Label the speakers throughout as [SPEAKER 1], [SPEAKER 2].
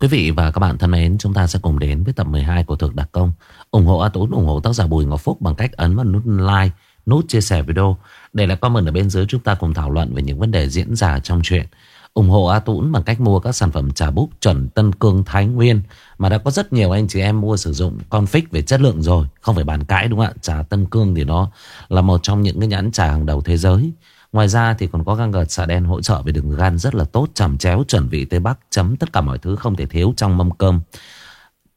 [SPEAKER 1] Quý vị và các bạn thân mến, chúng ta sẽ cùng đến với tập 12 của Thực Đặc Công. ủng hộ A Tốn, ủng hộ tác giả Bùi Ngọc Phúc bằng cách ấn vào nút like, nút chia sẻ video. Để lại comment ở bên dưới chúng ta cùng thảo luận về những vấn đề diễn ra trong chuyện. ủng hộ A Tún bằng cách mua các sản phẩm trà búp chuẩn Tân Cương Thái Nguyên mà đã có rất nhiều anh chị em mua sử dụng config về chất lượng rồi. Không phải bàn cãi đúng không ạ? Trà Tân Cương thì nó là một trong những cái nhãn trà hàng đầu thế giới. Ngoài ra thì còn có gan gật xà đen hỗ trợ về đường gan rất là tốt, chầm chéo, chuẩn vị Tây Bắc, chấm tất cả mọi thứ không thể thiếu trong mâm cơm.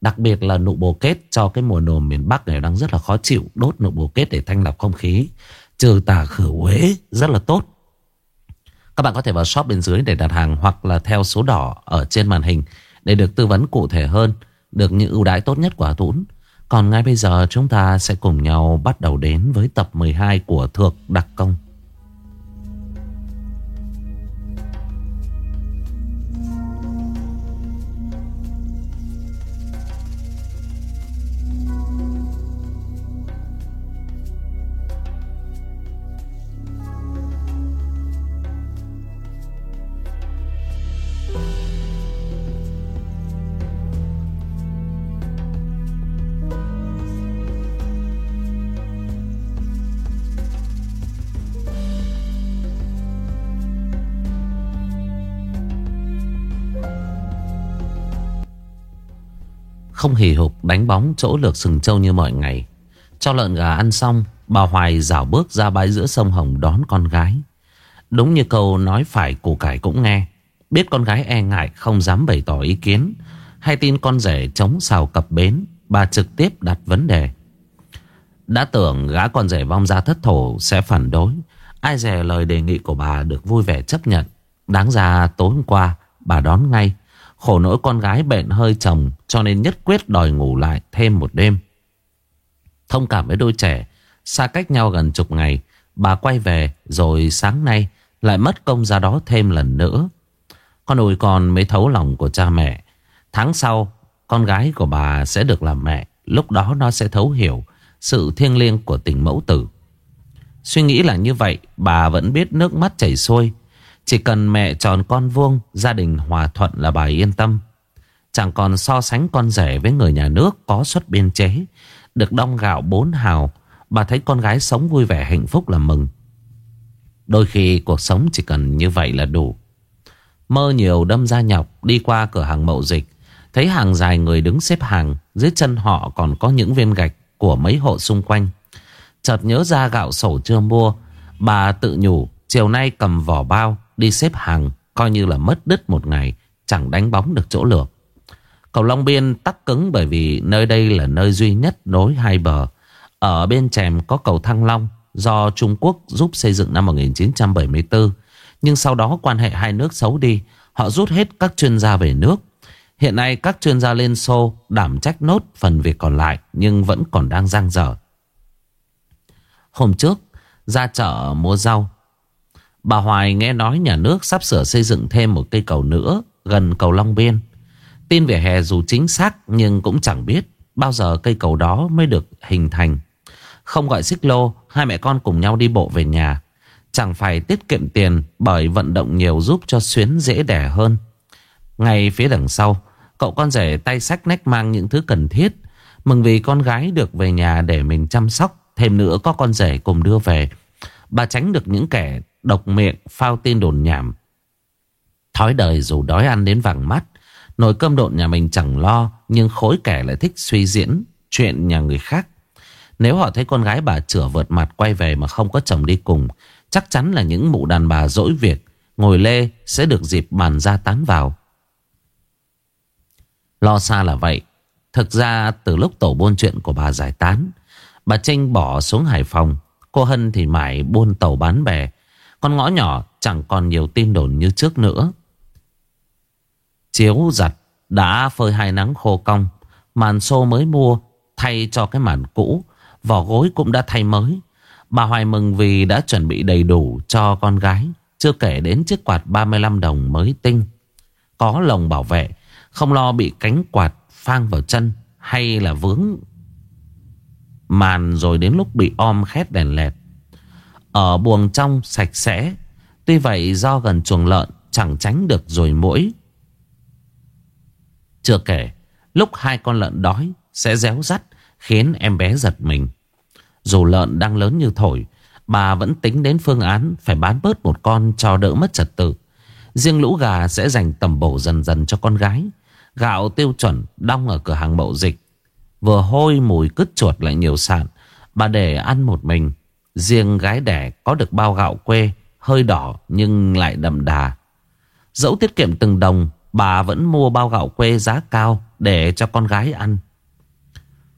[SPEAKER 1] Đặc biệt là nụ bồ kết cho cái mùa nồm miền Bắc này đang rất là khó chịu. Đốt nụ bồ kết để thanh lọc không khí, trừ tà khử uế rất là tốt. Các bạn có thể vào shop bên dưới để đặt hàng hoặc là theo số đỏ ở trên màn hình để được tư vấn cụ thể hơn, được những ưu đãi tốt nhất của Hà Tũng. Còn ngay bây giờ chúng ta sẽ cùng nhau bắt đầu đến với tập 12 của Thược Đặc Công. Không hì hục đánh bóng chỗ lược sừng trâu như mọi ngày. Cho lợn gà ăn xong, Bà Hoài dảo bước ra bãi giữa sông Hồng đón con gái. Đúng như câu nói phải củ cải cũng nghe, Biết con gái e ngại không dám bày tỏ ý kiến, Hay tin con rể chống xào cập bến, Bà trực tiếp đặt vấn đề. Đã tưởng gã con rể vong ra thất thổ sẽ phản đối, Ai dè lời đề nghị của bà được vui vẻ chấp nhận. Đáng ra tối hôm qua, bà đón ngay Khổ nỗi con gái bệnh hơi chồng, Cho nên nhất quyết đòi ngủ lại thêm một đêm. Thông cảm với đôi trẻ, Xa cách nhau gần chục ngày, Bà quay về, rồi sáng nay Lại mất công ra đó thêm lần nữa. Con ôi con mới thấu lòng của cha mẹ. Tháng sau, Con gái của bà sẽ được làm mẹ, Lúc đó nó sẽ thấu hiểu Sự thiêng liêng của tình mẫu tử. Suy nghĩ là như vậy, Bà vẫn biết nước mắt chảy xuôi chỉ cần mẹ tròn con vuông, Gia đình hòa thuận là bà yên tâm. Chẳng còn so sánh con rể với người nhà nước Có xuất biên chế, Được đong gạo bốn hào, Bà thấy con gái sống vui vẻ hạnh phúc là mừng. Đôi khi cuộc sống chỉ cần như vậy là đủ. Mơ nhiều đâm ra nhọc, Đi qua cửa hàng mậu dịch, Thấy hàng dài người đứng xếp hàng, Dưới chân họ còn có những viên gạch Của mấy hộ xung quanh. Chợt nhớ ra gạo sổ chưa mua, Bà tự nhủ, Chiều nay cầm vỏ bao Đi xếp hàng Coi như là mất đứt một ngày Chẳng đánh bóng được chỗ lược Cầu Long Biên tắc cứng bởi vì nơi đây là nơi duy nhất nối hai bờ. Ở bên chèm có cầu Thăng Long do Trung Quốc giúp xây dựng năm 1974. Nhưng sau đó quan hệ hai nước xấu đi, họ rút hết các chuyên gia về nước. Hiện nay các chuyên gia Liên Xô đảm trách nốt phần việc còn lại nhưng vẫn còn đang giang dở. Hôm trước, ra chợ mua rau, Bà Hoài nghe nói nhà nước sắp sửa xây dựng thêm một cây cầu nữa gần cầu Long Biên. Tin về hè dù chính xác nhưng cũng chẳng biết bao giờ cây cầu đó mới được hình thành. Không gọi xích lô, hai mẹ con cùng nhau đi bộ về nhà. Chẳng phải tiết kiệm tiền bởi vận động nhiều giúp cho Xuyến dễ đẻ hơn. Ngay phía đằng sau, cậu con rể tay sách nách mang những thứ cần thiết. Mừng vì con gái được về nhà để mình chăm sóc. Thêm nữa có con rể cùng đưa về. Bà tránh được những kẻ độc miệng, phao tin đồn nhảm. Thói đời dù đói ăn đến vàng mắt, nồi cơm độn nhà mình chẳng lo, nhưng khối kẻ lại thích suy diễn chuyện nhà người khác. Nếu họ thấy con gái bà chửa vượt mặt quay về mà không có chồng đi cùng, chắc chắn là những mụ đàn bà dỗi việc, ngồi lê sẽ được dịp bàn ra tán vào. Lo xa là vậy. Thực ra từ lúc tổ buôn chuyện của bà giải tán, bà Trinh bỏ xuống Hải Phòng, cô Hân thì mãi buôn tàu bán bè, con ngõ nhỏ chẳng còn nhiều tin đồn như trước nữa. Chiếu giặt đã phơi hai nắng khô cong. Màn xô mới mua thay cho cái màn cũ. Vỏ gối cũng đã thay mới. Bà Hoài mừng vì đã chuẩn bị đầy đủ cho con gái. Chưa kể đến chiếc quạt 35 đồng mới tinh. Có lồng bảo vệ. Không lo bị cánh quạt phang vào chân hay là vướng màn rồi đến lúc bị om khét đèn lẹt. Ở buồng trong sạch sẽ. Tuy vậy, do gần chuồng lợn, Chẳng tránh được rồi mũi. Chưa kể, Lúc hai con lợn đói, Sẽ réo rắt, Khiến em bé giật mình. Dù lợn đang lớn như thổi, Bà vẫn tính đến phương án Phải bán bớt một con cho đỡ mất trật tự. Riêng lũ gà sẽ dành tầm bổ dần dần cho con gái. Gạo tiêu chuẩn Đong ở cửa hàng mậu dịch. Vừa hôi mùi cứt chuột lại nhiều sạn, Bà để ăn một mình. Riêng gái đẻ có được bao gạo quê, Hơi đỏ nhưng lại đậm đà. Dẫu tiết kiệm từng đồng, Bà vẫn mua bao gạo quê giá cao Để cho con gái ăn.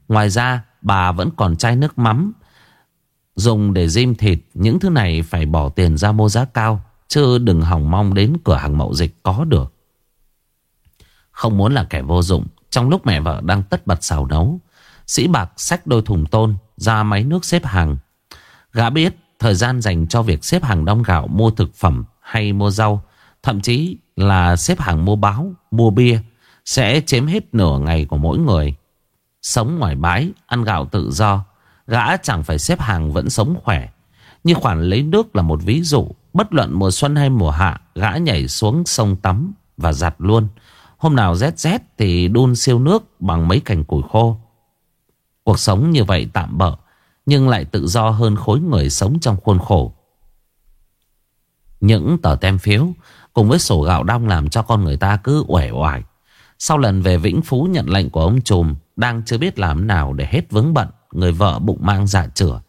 [SPEAKER 1] Ngoài ra, bà vẫn còn chai nước mắm, Dùng để diêm thịt. Những thứ này phải bỏ tiền ra mua giá cao, Chứ đừng hỏng mong đến cửa hàng mậu dịch có được. Không muốn là kẻ vô dụng, Trong lúc mẹ vợ đang tất bật xào nấu, Sĩ bạc xách đôi thùng tôn Ra máy nước xếp hàng. Gã biết thời gian dành cho việc xếp hàng đong gạo, Mua thực phẩm hay mua rau, Thậm chí là xếp hàng mua báo, Mua bia, Sẽ chiếm hết nửa ngày của mỗi người. Sống ngoài bãi, Ăn gạo tự do, Gã chẳng phải xếp hàng vẫn sống khỏe. Như khoản lấy nước là một ví dụ, Bất luận mùa xuân hay mùa hạ, Gã nhảy xuống sông tắm Và giặt luôn. Hôm nào rét rét thì đun siêu nước Bằng mấy cành củi khô. Cuộc sống như vậy tạm bỡ nhưng lại tự do hơn khối người sống trong khuôn khổ. Những tờ tem phiếu Cùng với sổ gạo đong làm cho con người ta cứ uể oải. Sau lần về Vĩnh Phú nhận lệnh của ông Trùm Đang chưa biết làm nào để hết vướng bận, Người vợ bụng mang dạ chửa.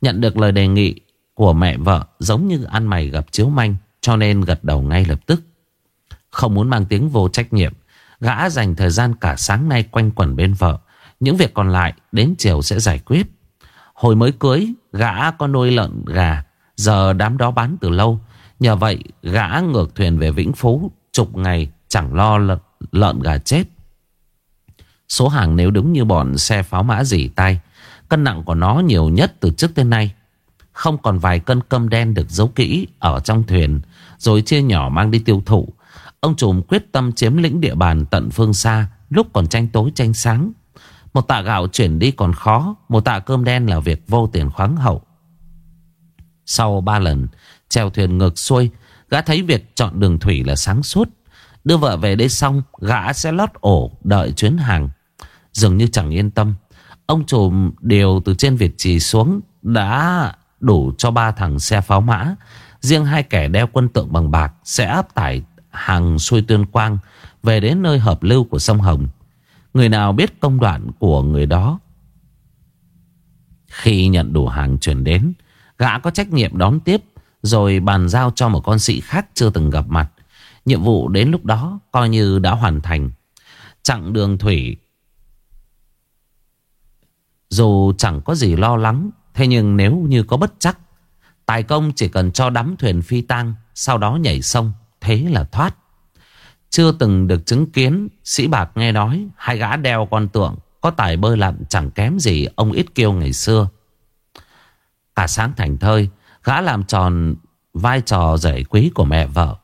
[SPEAKER 1] Nhận được lời đề nghị của mẹ vợ Giống như ăn mày gặp chiếu manh, Cho nên gật đầu ngay lập tức. Không muốn mang tiếng vô trách nhiệm, Gã dành thời gian cả sáng nay quanh quẩn bên vợ. Những việc còn lại đến chiều sẽ giải quyết. Hồi mới cưới Gã có nuôi lợn gà. Giờ đám đó bán từ lâu. Nhờ vậy gã ngược thuyền về Vĩnh Phú Chục ngày chẳng lo lợn, lợn gà chết. Số hàng nếu đúng như bọn xe pháo mã dỉ tay Cân nặng của nó nhiều nhất từ trước tới nay. Không còn vài cân cơm đen được giấu kỹ Ở trong thuyền Rồi chia nhỏ mang đi tiêu thụ. Ông trùm quyết tâm chiếm lĩnh địa bàn tận phương xa Lúc còn tranh tối tranh sáng. Một tạ gạo chuyển đi còn khó, Một tạ cơm đen là việc vô tiền khoáng hậu. Sau ba lần treo thuyền ngược xuôi, Gã thấy việc chọn đường thủy là sáng suốt. Đưa vợ về đây xong, Gã sẽ lót ổ đợi chuyến hàng. Dường như chẳng yên tâm, Ông trùm điều từ trên Việt Trì xuống Đã đủ cho ba thằng xe pháo mã. Riêng hai kẻ đeo quân tượng bằng bạc Sẽ áp tải hàng xuôi tuyên quang Về đến nơi hợp lưu của sông Hồng. Người nào biết công đoạn của người đó? Khi nhận đủ hàng chuyển đến, Gã có trách nhiệm đón tiếp, Rồi bàn giao cho một con sĩ khác chưa từng gặp mặt. Nhiệm vụ đến lúc đó coi như đã hoàn thành. Chặng đường thủy. Dù chẳng có gì lo lắng, Thế nhưng nếu như có bất chắc, Tài công chỉ cần cho đắm thuyền phi tang, Sau đó nhảy sông, Thế là thoát. Chưa từng được chứng kiến, Sĩ Bạc nghe nói, Hai gã đeo con tượng, Có tài bơi lặn chẳng kém gì Ông ít kiêu ngày xưa. Cả sáng thành thơi, Gã làm tròn vai trò giải quý của mẹ vợ.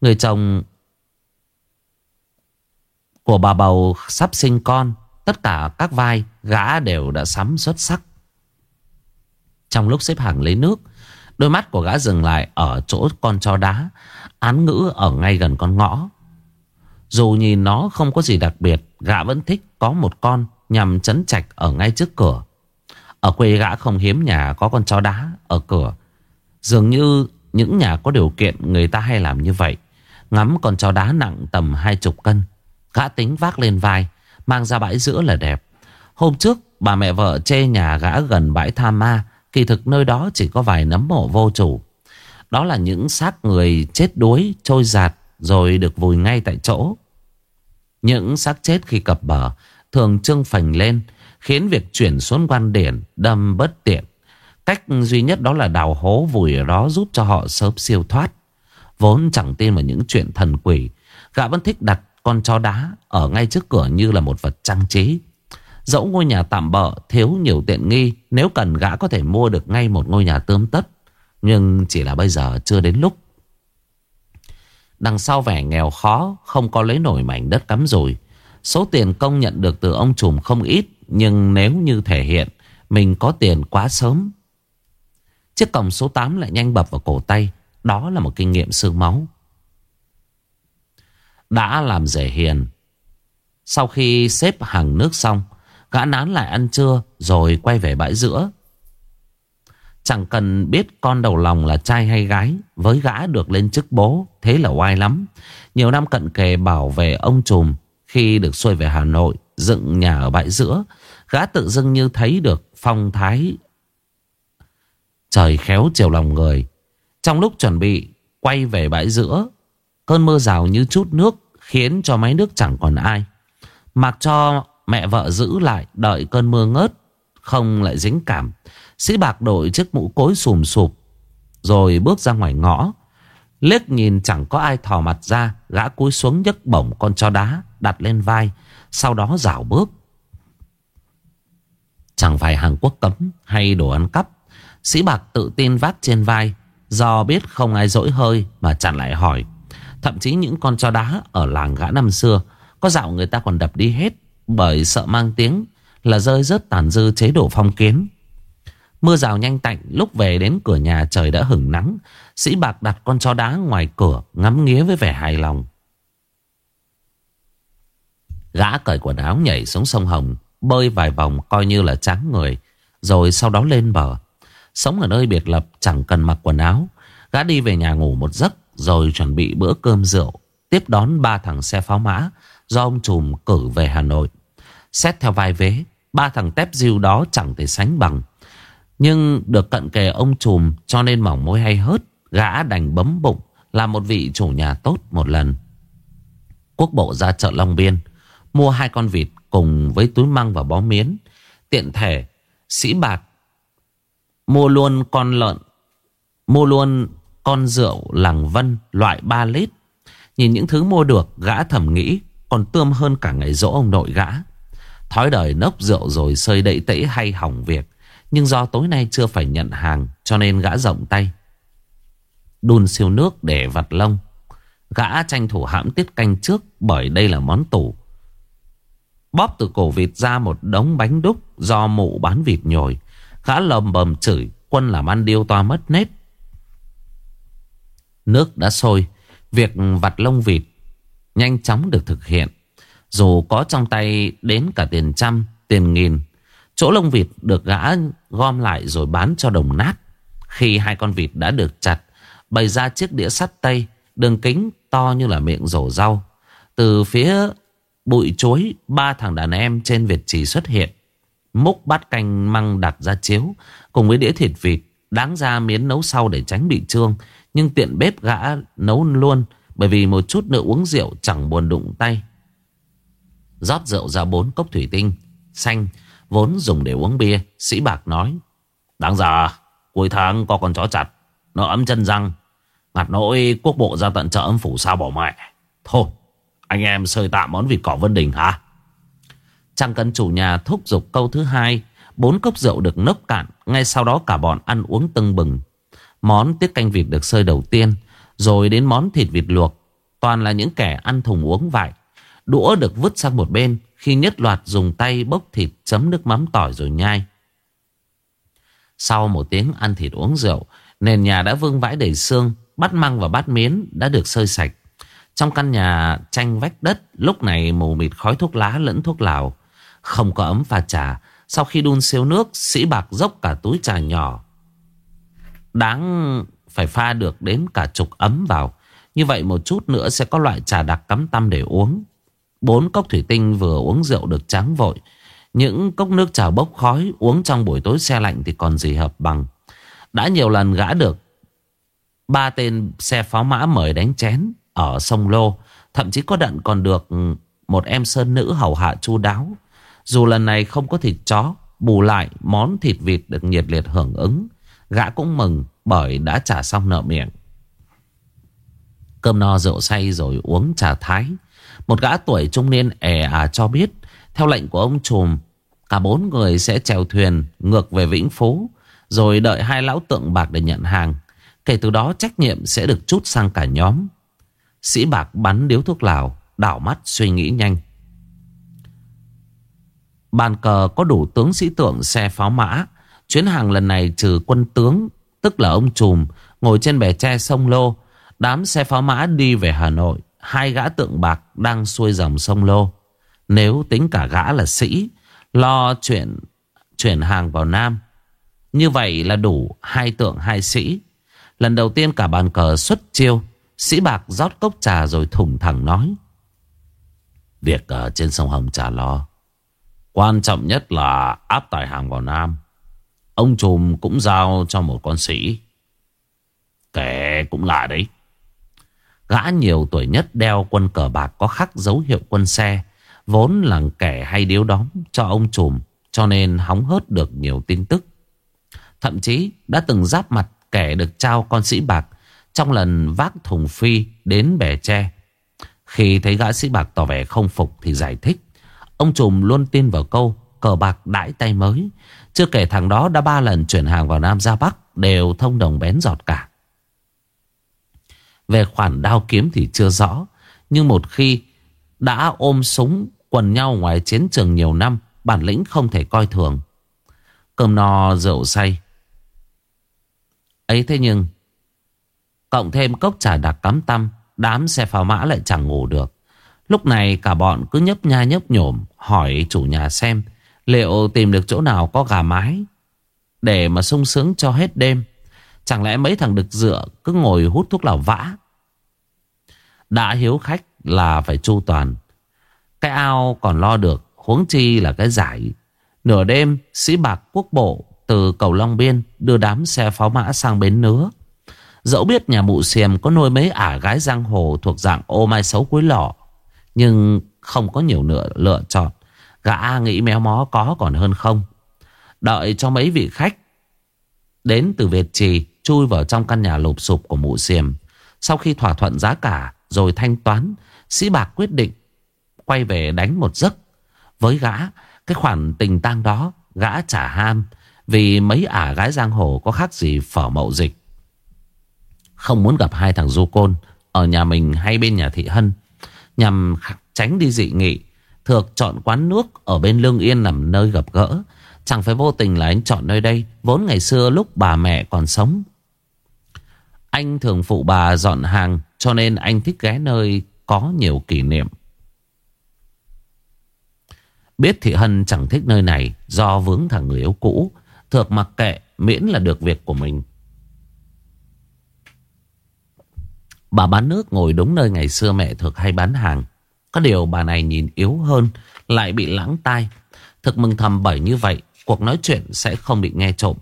[SPEAKER 1] Người chồng của bà bầu sắp sinh con, Tất cả các vai gã đều đã sắm xuất sắc. Trong lúc xếp hàng lấy nước, Đôi mắt của gã dừng lại ở chỗ con cho đá, Án ngữ ở ngay gần con ngõ. Dù nhìn nó không có gì đặc biệt, Gã vẫn thích có một con Nhằm chấn chạch ở ngay trước cửa. Ở quê gã không hiếm nhà có con chó đá ở cửa. Dường như những nhà có điều kiện người ta hay làm như vậy. Ngắm con chó đá nặng tầm hai chục cân, Gã tính vác lên vai, Mang ra bãi giữa là đẹp. Hôm trước, bà mẹ vợ chê nhà gã gần bãi tha ma, Kỳ thực nơi đó chỉ có vài nấm mộ vô chủ. Đó là những xác người chết đuối, Trôi giạt, Rồi được vùi ngay tại chỗ. Những xác chết khi cập bờ Thường trưng phành lên, Khiến việc chuyển xuống quan điển Đâm bất tiện. Cách duy nhất đó là đào hố vùi ở đó Giúp cho họ sớm siêu thoát. Vốn chẳng tin vào những chuyện thần quỷ, Gã vẫn thích đặt con chó đá Ở ngay trước cửa như là một vật trang trí. Dẫu ngôi nhà tạm bợ Thiếu nhiều tiện nghi, Nếu cần gã có thể mua được ngay một ngôi nhà tươm tất. Nhưng chỉ là bây giờ, chưa đến lúc. Đằng sau vẻ nghèo khó, Không có lấy nổi mảnh đất cắm rồi Số tiền công nhận được từ ông trùm không ít, Nhưng nếu như thể hiện, Mình có tiền quá sớm. Chiếc còng số 8 lại nhanh bập vào cổ tay. Đó là một kinh nghiệm sương máu. Đã làm rể hiền. Sau khi xếp hàng nước xong, Gã nán lại ăn trưa, Rồi quay về bãi giữa. Chẳng cần biết con đầu lòng là trai hay gái, Với gã được lên chức bố, Thế là oai lắm. Nhiều năm cận kề bảo vệ ông trùm, Khi được xuôi về Hà Nội, Dựng nhà ở bãi giữa, Gã tự dưng như thấy được phong thái Trời khéo chiều lòng người. Trong lúc chuẩn bị Quay về bãi giữa, Cơn mưa rào như chút nước Khiến cho máy nước chẳng còn ai. Mặc cho mẹ vợ giữ lại Đợi cơn mưa ngớt, Không lại dính cảm. Sĩ bạc đội chiếc mũ cối sùm sụp, Rồi bước ra ngoài ngõ. Liếc nhìn chẳng có ai thò mặt ra, Gã cúi xuống nhấc bổng con cho đá, Đặt lên vai, Sau đó rảo bước. Chẳng phải Hàn Quốc cấm hay đồ ăn cắp, Sĩ bạc tự tin vác trên vai, Do biết không ai dỗi hơi Mà chặn lại hỏi. Thậm chí những con cho đá ở làng gã năm xưa, Có dạo người ta còn đập đi hết, Bởi sợ mang tiếng Là rơi rớt tàn dư chế độ phong kiến. Mưa rào nhanh tạnh, Lúc về đến cửa nhà trời đã hửng nắng. Sĩ bạc đặt con chó đá ngoài cửa, Ngắm nghía với vẻ hài lòng. Gã cởi quần áo nhảy xuống sông Hồng, Bơi vài vòng coi như là tráng người, Rồi sau đó lên bờ. Sống ở nơi biệt lập, chẳng cần mặc quần áo. Gã đi về nhà ngủ một giấc, Rồi chuẩn bị bữa cơm rượu. Tiếp đón ba thằng xe pháo mã, Do ông trùm cử về Hà Nội. Xét theo vai vế, Ba thằng tép diêu đó chẳng thể sánh bằng. Nhưng được cận kề ông trùm, Cho nên mỏng môi hay hớt, Gã đành bấm bụng, Là một vị chủ nhà tốt một lần. Quốc bộ ra chợ Long Biên, Mua hai con vịt cùng với túi măng và bó miến, Tiện thể, Sĩ bạc, Mua luôn con lợn, Mua luôn con rượu, làng vân, loại 3 lít. Nhìn những thứ mua được, gã thầm nghĩ, Còn tươm hơn cả ngày dỗ ông nội gã. Thói đời nốc rượu rồi sơi đậy tẫy hay hỏng việc nhưng do tối nay chưa phải nhận hàng, Cho nên gã rộng tay. Đun siêu nước để vặt lông. Gã tranh thủ hãm tiết canh trước, Bởi đây là món tủ. Bóp từ cổ vịt ra một đống bánh đúc Do mụ bán vịt nhồi. Gã lầm bầm chửi, Quân làm ăn điêu toa mất nết. Nước đã sôi, Việc vặt lông vịt Nhanh chóng được thực hiện. Dù có trong tay đến cả tiền trăm, Tiền nghìn, Chỗ lông vịt được gã gom lại rồi bán cho đồng nát. Khi hai con vịt đã được chặt, Bày ra chiếc đĩa sắt tây Đường kính to như là miệng rổ rau. Từ phía bụi chuối, Ba thằng đàn em trên Việt trì xuất hiện. Múc bát canh măng đặt ra chiếu, Cùng với đĩa thịt vịt, Đáng ra miến nấu sau để tránh bị trương, Nhưng tiện bếp gã nấu luôn, Bởi vì một chút nữa uống rượu chẳng buồn đụng tay. Rót rượu ra bốn cốc thủy tinh, Xanh Vốn dùng để uống bia, Sĩ Bạc nói, Đáng ra, cuối tháng có con chó chặt, Nó ấm chân răng, Ngặt nỗi quốc bộ ra tận chợ âm phủ sao bỏ mẹ. Thôi, anh em sơi tạm món vịt cỏ Vân Đình hả? Chẳng cần chủ nhà thúc giục câu thứ hai, Bốn cốc rượu được nốc cạn, Ngay sau đó cả bọn ăn uống tưng bừng. Món tiết canh vịt được sơi đầu tiên, Rồi đến món thịt vịt luộc. Toàn là những kẻ ăn thùng uống vải. Đũa được vứt sang một bên khi nhất loạt dùng tay bốc thịt Chấm nước mắm tỏi rồi nhai. Sau một tiếng ăn thịt uống rượu, Nền nhà đã vương vãi đầy xương, Bát măng và bát miến đã được sơi sạch. Trong căn nhà tranh vách đất, Lúc này mù mịt khói thuốc lá lẫn thuốc lào. Không có ấm pha trà, Sau khi đun siêu nước, Sĩ bạc dốc cả túi trà nhỏ. Đáng phải pha được đến cả chục ấm vào. Như vậy một chút nữa sẽ có loại trà đặc cắm tăm để uống. Bốn cốc thủy tinh vừa uống rượu được trắng vội. Những cốc nước trà bốc khói Uống trong buổi tối xe lạnh thì còn gì hợp bằng. Đã nhiều lần gã được Ba tên xe pháo mã mời đánh chén Ở sông Lô. Thậm chí có đận còn được Một em sơn nữ hầu hạ chu đáo. Dù lần này không có thịt chó, Bù lại món thịt vịt được nhiệt liệt hưởng ứng, Gã cũng mừng Bởi đã trả xong nợ miệng. Cơm no, rượu say rồi uống trà thái. Một gã tuổi trung niên ẻ à cho biết, Theo lệnh của ông trùm, Cả bốn người sẽ chèo thuyền Ngược về Vĩnh Phú, Rồi đợi hai lão tượng bạc để nhận hàng. Kể từ đó, trách nhiệm sẽ được chút sang cả nhóm. Sĩ bạc bắn điếu thuốc lào, Đảo mắt suy nghĩ nhanh. Bàn cờ có đủ tướng sĩ tượng xe pháo mã. Chuyến hàng lần này trừ quân tướng, Tức là ông Trùm, Ngồi trên bè tre sông Lô, Đám xe pháo mã đi về Hà Nội. Hai gã tượng bạc đang xuôi dòng sông Lô. Nếu tính cả gã là sĩ, Lo chuyện chuyển hàng vào Nam. Như vậy là đủ hai tượng hai sĩ. Lần đầu tiên cả bàn cờ xuất chiêu, Sĩ Bạc rót cốc trà rồi thủng thẳng nói. Việc ở trên sông Hồng trả lo. Quan trọng nhất là áp tải hàng vào Nam. Ông trùm cũng giao cho một con sĩ. Kẻ cũng lạ đấy. Gã nhiều tuổi nhất đeo quân cờ bạc có khắc dấu hiệu quân xe, Vốn là kẻ hay điếu đóm cho ông trùm, Cho nên hóng hớt được nhiều tin tức. Thậm chí đã từng giáp mặt kẻ được trao con sĩ bạc Trong lần vác thùng phi đến bè tre. Khi thấy gã sĩ bạc tỏ vẻ không phục thì giải thích, Ông trùm luôn tin vào câu cờ bạc đãi tay mới. Chưa kể thằng đó đã ba lần chuyển hàng vào Nam ra Bắc, Đều thông đồng bén giọt cả. Về khoản đao kiếm thì chưa rõ, Nhưng một khi đã ôm súng quần nhau ngoài chiến trường nhiều năm, Bản lĩnh không thể coi thường. Cơm no, rượu say. Ấy thế nhưng, Cộng thêm cốc trà đặc cắm tăm, Đám xe pháo mã lại chẳng ngủ được. Lúc này cả bọn cứ nhấp nha nhấp nhổm, Hỏi chủ nhà xem Liệu tìm được chỗ nào có gà mái Để mà sung sướng cho hết đêm. Chẳng lẽ mấy thằng đực dựa Cứ ngồi hút thuốc lào vã đã hiếu khách là phải chu toàn. Cái ao còn lo được Huống chi là cái giải. Nửa đêm sĩ bạc quốc bộ Từ cầu Long Biên đưa đám xe pháo mã sang bến nứa. Dẫu biết nhà mụ xiềm có nuôi mấy ả gái giang hồ Thuộc dạng ô mai xấu cuối lọ Nhưng không có nhiều lựa, lựa chọn. Gã nghĩ méo mó có còn hơn không. Đợi cho mấy vị khách Đến từ Việt Trì Chui vào trong căn nhà lụp sụp của mụ xiềm. Sau khi thỏa thuận giá cả rồi thanh toán Sĩ Bạc quyết định Quay về đánh một giấc Với gã, Cái khoản tình tang đó, Gã trả ham, Vì mấy ả gái giang hồ Có khác gì phở mậu dịch Không muốn gặp hai thằng du côn Ở nhà mình hay bên nhà thị hân, Nhằm tránh đi dị nghị Thược chọn quán nước ở bên Lương Yên làm nơi gặp gỡ. Chẳng phải vô tình là anh chọn nơi đây. Vốn ngày xưa lúc bà mẹ còn sống. Anh thường phụ bà dọn hàng, cho nên anh thích ghé nơi có nhiều kỷ niệm. Biết Thị Hân chẳng thích nơi này, do vướng thằng người yêu cũ. Thược mặc kệ, miễn là được việc của mình. Bà bán nước ngồi đúng nơi ngày xưa mẹ Thược hay bán hàng. Có điều bà này nhìn yếu hơn, Lại bị lãng tai Thực mừng thầm bởi như vậy, Cuộc nói chuyện sẽ không bị nghe trộm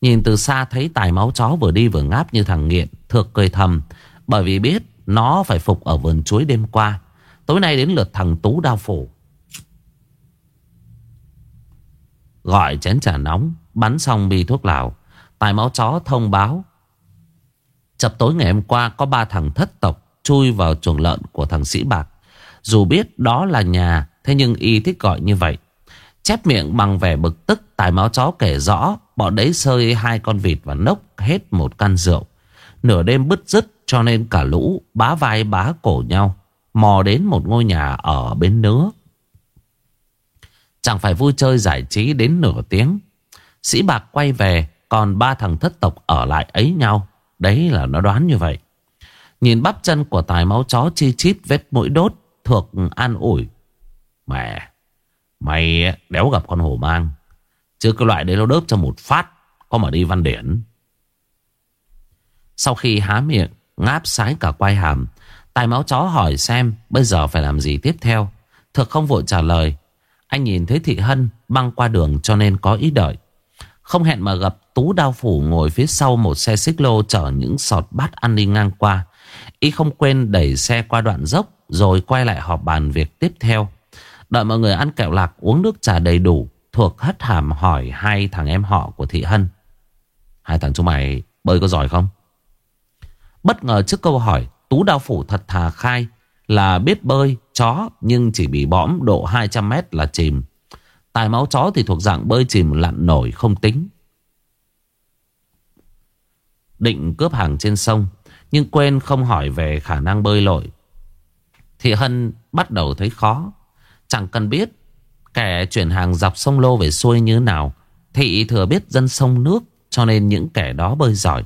[SPEAKER 1] Nhìn từ xa thấy tài máu chó vừa đi vừa ngáp như thằng nghiện, Thược cười thầm, Bởi vì biết nó phải phục ở vườn chuối đêm qua. Tối nay đến lượt thằng Tú đao phủ. Gọi chén trà nóng, Bắn xong bi thuốc lào. Tài máu chó thông báo, Chập tối ngày hôm qua Có ba thằng thất tộc Chui vào chuồng lợn của thằng sĩ bạc. Dù biết đó là nhà, Thế nhưng y thích gọi như vậy. Chép miệng bằng vẻ bực tức, Tài máu chó kể rõ Bọn đấy sơi hai con vịt và nốc hết một căn rượu. Nửa đêm bứt rứt Cho nên cả lũ bá vai bá cổ nhau Mò đến một ngôi nhà ở bên nứa Chẳng phải vui chơi giải trí đến nửa tiếng. Sĩ Bạc quay về Còn ba thằng thất tộc ở lại ấy nhau. Đấy là nó đoán như vậy. Nhìn bắp chân của tài máu chó chi chít vết mũi đốt thuộc an ủi. Mẹ, mày đéo gặp con hổ mang. Chứ cái loại đấy nó đớp cho một phát. Có mà đi văn điển. Sau khi há miệng, ngáp sái cả quai hàm. Tài máu chó hỏi xem bây giờ phải làm gì tiếp theo. Thực không vội trả lời. Anh nhìn thấy Thị Hân băng qua đường cho nên có ý đợi. Không hẹn mà gặp Tú Đao Phủ ngồi phía sau một xe xích lô chở những sọt bát ăn đi ngang qua. Y không quên đẩy xe qua đoạn dốc rồi quay lại họp bàn việc tiếp theo Đợi mọi người ăn kẹo lạc uống nước trà đầy đủ Thuộc hất hàm hỏi hai thằng em họ của Thị Hân. Hai thằng chúng mày bơi có giỏi không? Bất ngờ trước câu hỏi, Tú Đao Phủ thật thà khai Là biết bơi chó Nhưng chỉ bị bõm độ 200 mét là chìm. Tài máu chó thì thuộc dạng bơi chìm lặn nổi không tính. Định cướp hàng trên sông, Nhưng quên không hỏi về khả năng bơi lội. Thị Hân bắt đầu thấy khó, Chẳng cần biết Kẻ chuyển hàng dọc sông Lô về xuôi như nào, Thị thừa biết dân sông nước, Cho nên những kẻ đó bơi giỏi.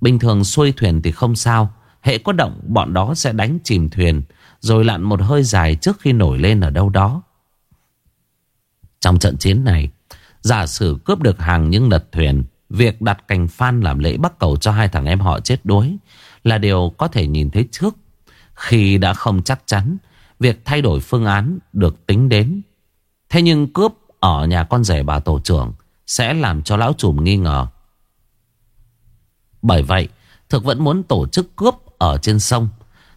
[SPEAKER 1] Bình thường xuôi thuyền thì không sao, Hệ có động bọn đó sẽ đánh chìm thuyền, Rồi lặn một hơi dài trước khi nổi lên ở đâu đó. Trong trận chiến này, Giả sử cướp được hàng nhưng lật thuyền, Việc đặt cành phan làm lễ bắt cầu cho hai thằng em họ chết đuối Là điều có thể nhìn thấy trước. Khi đã không chắc chắn, Việc thay đổi phương án được tính đến Thế nhưng cướp ở nhà con rể bà tổ trưởng Sẽ làm cho lão trùm nghi ngờ. Bởi vậy Thực vẫn muốn tổ chức cướp ở trên sông.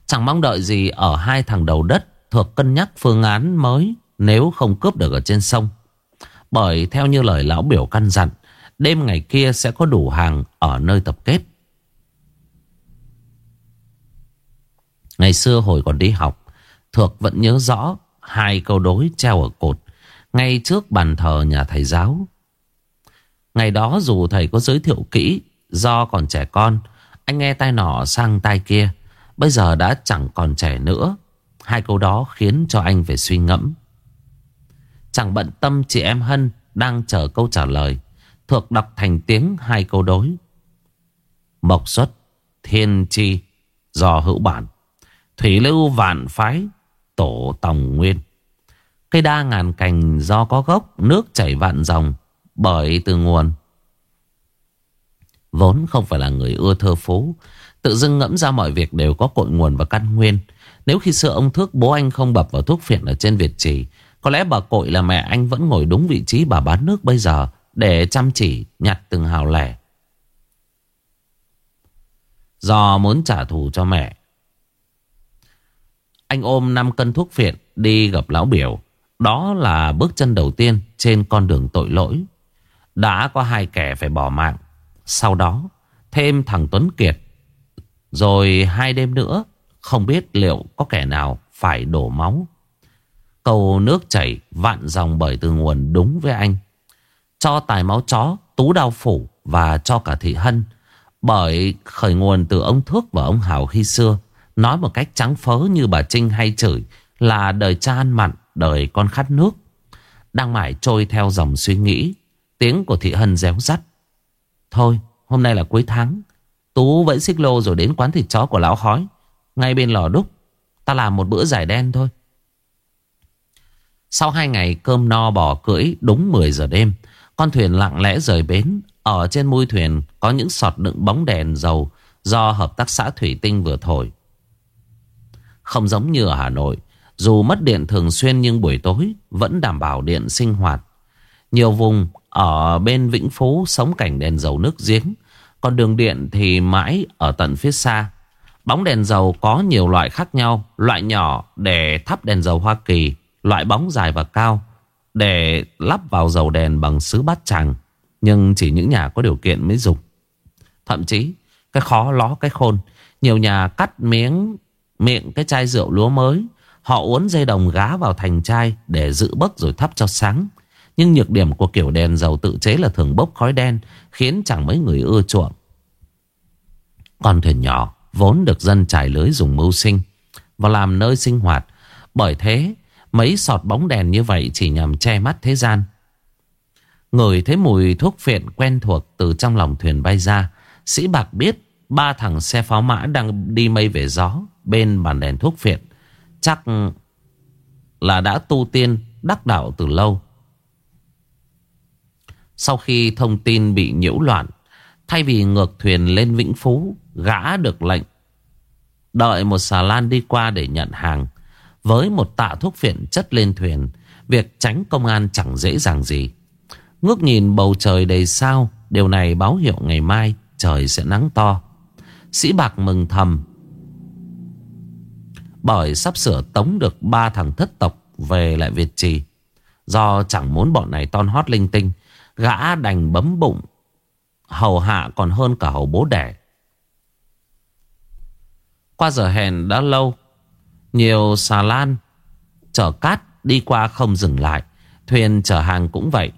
[SPEAKER 1] Chẳng mong đợi gì ở hai thằng đầu đất Thuộc cân nhắc phương án mới Nếu không cướp được ở trên sông. Bởi theo như lời lão biểu căn dặn, Đêm ngày kia sẽ có đủ hàng Ở nơi tập kết. Ngày xưa hồi còn đi học, Thược vẫn nhớ rõ Hai câu đối treo ở cột ngay trước bàn thờ nhà thầy giáo. Ngày đó dù thầy có giới thiệu kỹ Do còn trẻ con, Anh nghe tai nọ sang tai kia, Bây giờ đã chẳng còn trẻ nữa. Hai câu đó khiến cho anh phải suy ngẫm. Chẳng bận tâm chị em Hân Đang chờ câu trả lời, Thuộc đọc thành tiếng hai câu đối. Mộc xuất, Thiên chi, Do hữu bản, Thủy lưu vạn phái, Tổ tòng nguyên. Cây đa ngàn cành do có gốc, Nước chảy vạn dòng, Bởi từ nguồn. Vốn không phải là người ưa thơ phú, Tự dưng ngẫm ra mọi việc đều có cội nguồn và căn nguyên. Nếu khi xưa ông Thước bố anh không bập vào thuốc phiện ở trên Việt Trì, Có lẽ bà cội là mẹ anh vẫn ngồi đúng vị trí bà bán nước bây giờ Để chăm chỉ, nhặt từng hào lẻ. Do muốn trả thù cho mẹ. Anh ôm 5 cân thuốc phiện, đi gặp lão biểu. Đó là bước chân đầu tiên trên con đường tội lỗi. Đã có hai kẻ phải bỏ mạng. Sau đó, thêm thằng Tuấn Kiệt. Rồi hai đêm nữa, Không biết liệu có kẻ nào phải đổ máu. Cầu nước chảy vạn dòng bởi từ nguồn đúng với anh. Cho tài máu chó, Tú đau phủ Và cho cả thị hân. Bởi khởi nguồn từ ông Thước và ông Hảo khi xưa, Nói một cách trắng phớ như bà Trinh hay chửi Là đời cha ăn mặn. Đời con khát nước, Đang mải trôi theo dòng suy nghĩ, Tiếng của thị hân réo rắt. Thôi, hôm nay là cuối tháng, Tú vẫy xích lô rồi đến quán thịt chó của lão khói Ngay bên lò đúc. Ta làm một bữa giải đen thôi. Sau hai ngày cơm no bò cưỡi Đúng 10 giờ đêm, Con thuyền lặng lẽ rời bến. Ở trên mui thuyền có những sọt đựng bóng đèn dầu Do hợp tác xã Thủy Tinh vừa thổi. Không giống như ở Hà Nội dù mất điện thường xuyên nhưng buổi tối Vẫn đảm bảo điện sinh hoạt Nhiều vùng ở bên Vĩnh Phú Sống cảnh đèn dầu nước giếng, còn đường điện thì mãi ở tận phía xa. Bóng đèn dầu có nhiều loại khác nhau. Loại nhỏ để thắp đèn dầu Hoa Kỳ. Loại bóng dài và cao để lắp vào dầu đèn bằng sứ bát tràng. Nhưng chỉ những nhà có điều kiện mới dùng. Thậm chí, cái khó ló cái khôn. Nhiều nhà cắt miếng, miệng cái chai rượu lúa mới. Họ uốn dây đồng gá vào thành chai để giữ bấc rồi thắp cho sáng. Nhưng nhược điểm của kiểu đèn dầu tự chế là thường bốc khói đen, Khiến chẳng mấy người ưa chuộng. Con thuyền nhỏ Vốn được dân trải lưới dùng mưu sinh, Và làm nơi sinh hoạt. Bởi thế, Mấy sọt bóng đèn như vậy Chỉ nhằm che mắt thế gian. Người thấy mùi thuốc phiện quen thuộc Từ trong lòng thuyền bay ra, Sĩ Bạc biết Ba thằng xe pháo mã đang đi mây về gió Bên bàn đèn thuốc phiện. Chắc là đã tu tiên, đắc đạo từ lâu. Sau khi thông tin bị nhiễu loạn, Thay vì ngược thuyền lên Vĩnh Phú, Gã được lệnh Đợi một xà lan đi qua để nhận hàng. Với một tạ thuốc phiện chất lên thuyền, Việc tránh công an chẳng dễ dàng gì. Ngước nhìn bầu trời đầy sao, Điều này báo hiệu ngày mai Trời sẽ nắng to. Sĩ Bạc mừng thầm bởi sắp sửa tống được ba thằng thất tộc Về lại Việt Trì. Do chẳng muốn bọn này ton hót linh tinh, Gã đành bấm bụng. Hầu hạ còn hơn cả hầu bố đẻ. Qua giờ hèn đã lâu, Nhiều xà lan, Chở cát đi qua không dừng lại. Thuyền chở hàng cũng vậy.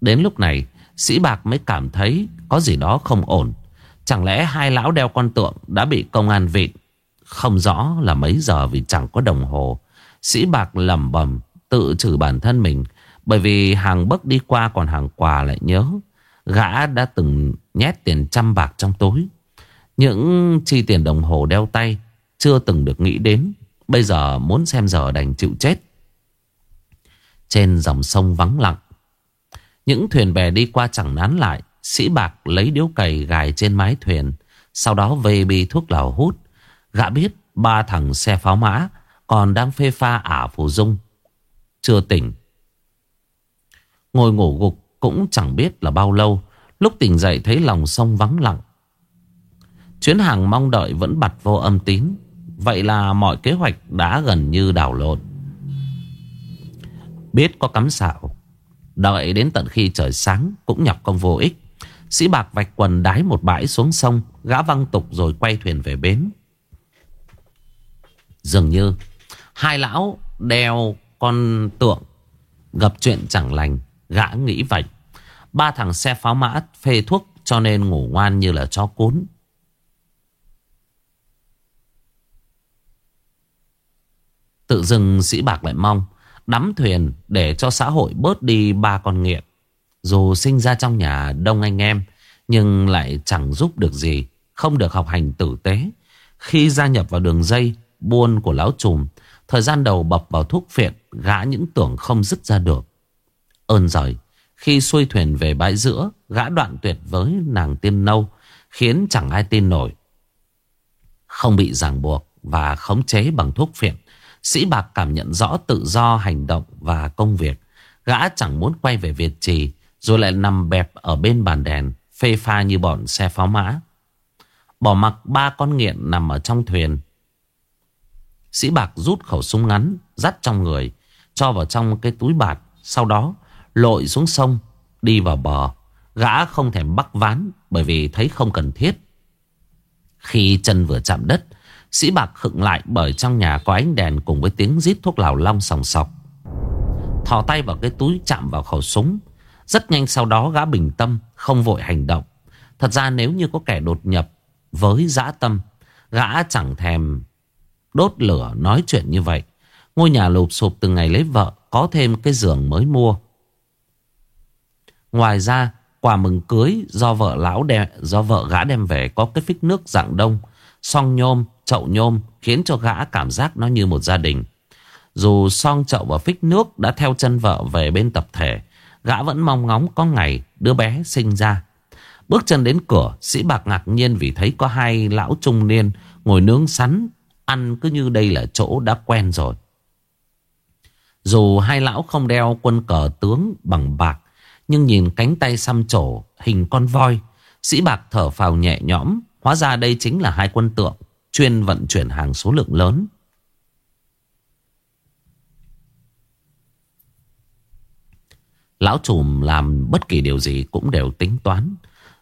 [SPEAKER 1] Đến lúc này, Sĩ Bạc mới cảm thấy Có gì đó không ổn. Chẳng lẽ hai lão đeo con tượng Đã bị công an vịt? Không rõ là mấy giờ vì chẳng có đồng hồ. Sĩ Bạc lầm bầm Tự chửi bản thân mình, bởi vì hàng bước đi qua còn hàng quà lại nhớ. Gã đã từng nhét tiền trăm bạc trong túi. Những chi tiền đồng hồ đeo tay Chưa từng được nghĩ đến, Bây giờ muốn xem giờ đành chịu chết. Trên dòng sông vắng lặng, Những thuyền bè đi qua chẳng nán lại. Sĩ bạc lấy điếu cày gài trên mái thuyền, Sau đó về bi thuốc lào hút. Gã biết ba thằng xe pháo mã Còn đang phê pha ả phù dung. Chưa tỉnh. Ngồi ngủ gục cũng chẳng biết là bao lâu, Lúc tỉnh dậy thấy lòng sông vắng lặng. Chuyến hàng mong đợi vẫn bật vô âm tín. Vậy là mọi kế hoạch đã gần như đảo lộn. Biết có cắm xạo Đợi đến tận khi trời sáng Cũng nhọc công vô ích. Sĩ bạc vạch quần đái một bãi xuống sông, Gã văng tục rồi quay thuyền về bến. Dường như Hai lão đeo con tượng, Gặp chuyện chẳng lành, Gã nghĩ vậy. Ba thằng xe pháo mã phê thuốc Cho nên ngủ ngoan như là chó cún Tự dưng sĩ bạc lại mong, Đắm thuyền để cho xã hội bớt đi ba con nghiện. Dù sinh ra trong nhà đông anh em, Nhưng lại chẳng giúp được gì, Không được học hành tử tế. Khi gia nhập vào đường dây Buôn của lão trùm, Thời gian đầu bập vào thuốc phiện, Gã những tưởng không dứt ra được Ơn giời, Khi xuôi thuyền về bãi giữa, Gã đoạn tuyệt với nàng tiên nâu, Khiến chẳng ai tin nổi Không bị ràng buộc Và khống chế bằng thuốc phiện, Sĩ Bạc cảm nhận rõ tự do, hành động và công việc. Gã chẳng muốn quay về Việt Trì, rồi lại nằm bẹp ở bên bàn đèn, phê pha như bọn xe pháo mã. Bỏ mặc ba con nghiện nằm ở trong thuyền. Sĩ Bạc rút khẩu súng ngắn dắt trong người cho vào trong cái túi bạt sau đó lội xuống sông đi vào bờ. Gã không thèm bắt ván bởi vì thấy không cần thiết. Khi chân vừa chạm đất Sĩ Bạc khựng lại bởi trong nhà có ánh đèn cùng với tiếng rít thuốc lào long sòng sọc. Thò tay vào cái túi chạm vào khẩu súng. Rất nhanh sau đó gã bình tâm, không vội hành động. Thật ra nếu như có kẻ đột nhập với dã tâm, gã chẳng thèm đốt lửa nói chuyện như vậy. Ngôi nhà lụp sụp từ ngày lấy vợ, có thêm cái giường mới mua. Ngoài ra, quà mừng cưới do vợ lão đem, do vợ gã đem về có cái phích nước dạng đông, song nhôm, chậu nhôm khiến cho gã cảm giác nó như một gia đình. Dù song chậu và phích nước đã theo chân vợ về bên tập thể, gã vẫn mong ngóng có ngày đứa bé sinh ra. Bước chân đến cửa, sĩ bạc ngạc nhiên vì thấy có hai lão trung niên ngồi nướng sắn, ăn cứ như đây là chỗ đã quen rồi. Dù hai lão không đeo quân cờ tướng bằng bạc, nhưng nhìn cánh tay xăm trổ hình con voi, sĩ bạc thở phào nhẹ nhõm, hóa ra đây chính là hai quân tượng chuyên vận chuyển hàng số lượng lớn. Lão trùm làm bất kỳ điều gì cũng đều tính toán.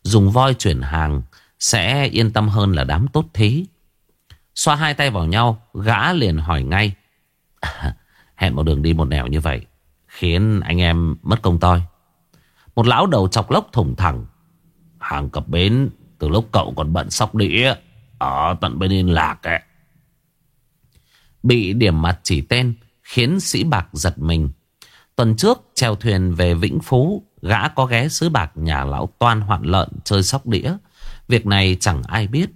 [SPEAKER 1] Dùng voi chuyển hàng sẽ yên tâm hơn là đám tốt thế. Xoa hai tay vào nhau, gã liền hỏi ngay. hẹn một đường đi một nẻo như vậy, khiến anh em mất công toi. Một lão đầu chọc lốc thủng thẳng. Hàng cập bến từ lúc cậu còn bận sóc đĩa. Ở tận bên Yên Lạc ấy. Bị điểm mặt chỉ tên khiến sĩ bạc giật mình. Tuần trước treo thuyền về Vĩnh Phú, gã có ghé sứ bạc nhà lão toan hoạn lợn chơi sóc đĩa. Việc này chẳng ai biết.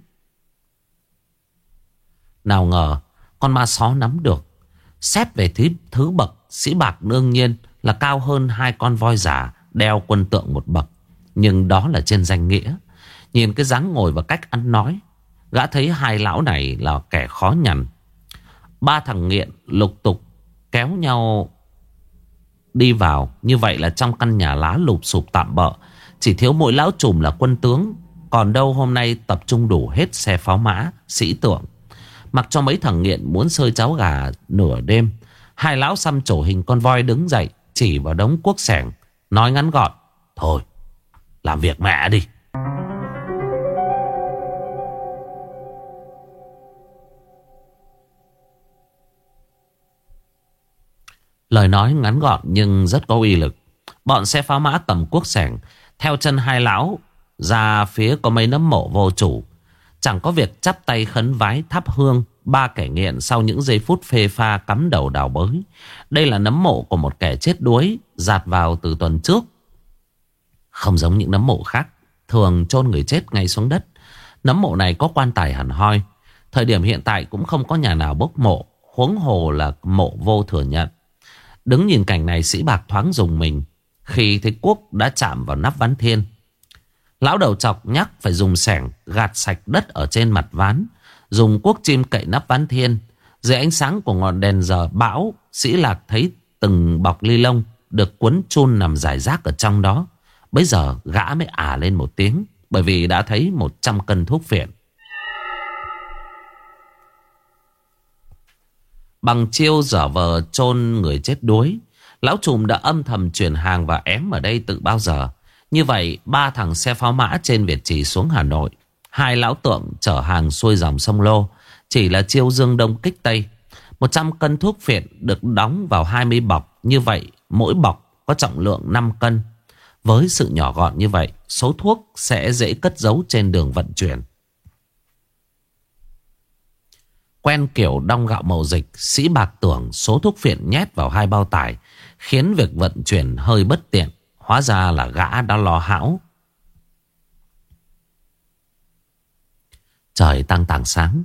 [SPEAKER 1] Nào ngờ, con ma só nắm được. Xét về thứ, thứ bậc, sĩ bạc đương nhiên là cao hơn hai con voi giả đeo quân tượng một bậc. Nhưng đó là trên danh nghĩa. Nhìn cái dáng ngồi và cách ăn nói, Gã thấy hai lão này là kẻ khó nhằn. Ba thằng nghiện lục tục kéo nhau đi vào. Như vậy là trong căn nhà lá lụp sụp tạm bỡ. Chỉ thiếu mỗi lão trùm là quân tướng. Còn đâu hôm nay tập trung đủ hết xe pháo mã, sĩ tượng. Mặc cho mấy thằng nghiện muốn sơi cháo gà nửa đêm. Hai lão xăm trổ hình con voi đứng dậy, chỉ vào đống cuốc sẻng. Nói ngắn gọn. Thôi, làm việc mẹ đi. Lời nói ngắn gọn nhưng rất có uy lực. Bọn xe phá mã tầm quốc sẻng theo chân hai lão ra phía có mấy nấm mộ vô chủ. Chẳng có việc chắp tay khấn vái thắp hương ba kẻ nghiện sau những giây phút phê pha cắm đầu đào bới. Đây là nấm mộ của một kẻ chết đuối giạt vào từ tuần trước. Không giống những nấm mộ khác, thường chôn người chết ngay xuống đất. Nấm mộ này có quan tài hẳn hoi. Thời điểm hiện tại cũng không có nhà nào bốc mộ Huống hồ là mộ vô thừa nhận Đứng nhìn cảnh này sĩ bạc thoáng dùng mình Khi thấy quốc đã chạm vào nắp ván thiên Lão đầu chọc nhắc phải dùng sẻng gạt sạch đất ở trên mặt ván, Dùng cuốc chim cậy nắp ván thiên. Dưới ánh sáng của ngọn đèn giờ bão, Sĩ lạc thấy từng bọc ly lông Được cuốn chun nằm dài rác ở trong đó. Bây giờ gã mới ả lên một tiếng, Bởi vì đã thấy 100 cân thuốc phiện. Bằng chiêu dở vờ chôn người chết đuối, Lão trùm đã âm thầm chuyển hàng và ém ở đây từ bao giờ? Như vậy, ba thằng xe pháo mã trên Việt Trì xuống Hà Nội. Hai lão tượng chở hàng xuôi dòng sông Lô. Chỉ là chiêu dương đông kích tây. 100 cân thuốc phiện được đóng vào 20 bọc. Như vậy, mỗi bọc có trọng lượng 5 cân. Với sự nhỏ gọn như vậy, Số thuốc sẽ dễ cất giấu trên đường vận chuyển. Quen kiểu đong gạo màu dịch, Sĩ bạc tưởng số thuốc phiện nhét vào hai bao tải, Khiến việc vận chuyển hơi bất tiện. Hóa ra là gã đã lo hão. Trời tăng tàng sáng.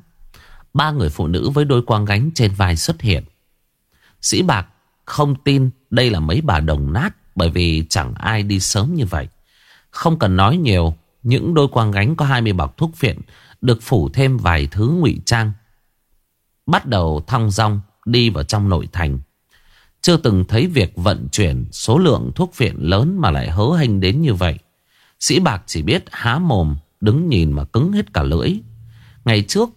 [SPEAKER 1] Ba người phụ nữ với đôi quang gánh trên vai xuất hiện. Sĩ bạc không tin đây là mấy bà đồng nát, Bởi vì chẳng ai đi sớm như vậy. Không cần nói nhiều, Những đôi quang gánh có 20 bọc thuốc phiện Được phủ thêm vài thứ ngụy trang. Bắt đầu thong dong đi vào trong nội thành. Chưa từng thấy việc vận chuyển số lượng thuốc phiện lớn mà lại hớ hênh đến như vậy. Sĩ bạc chỉ biết há mồm, Đứng nhìn mà cứng hết cả lưỡi. Ngày trước,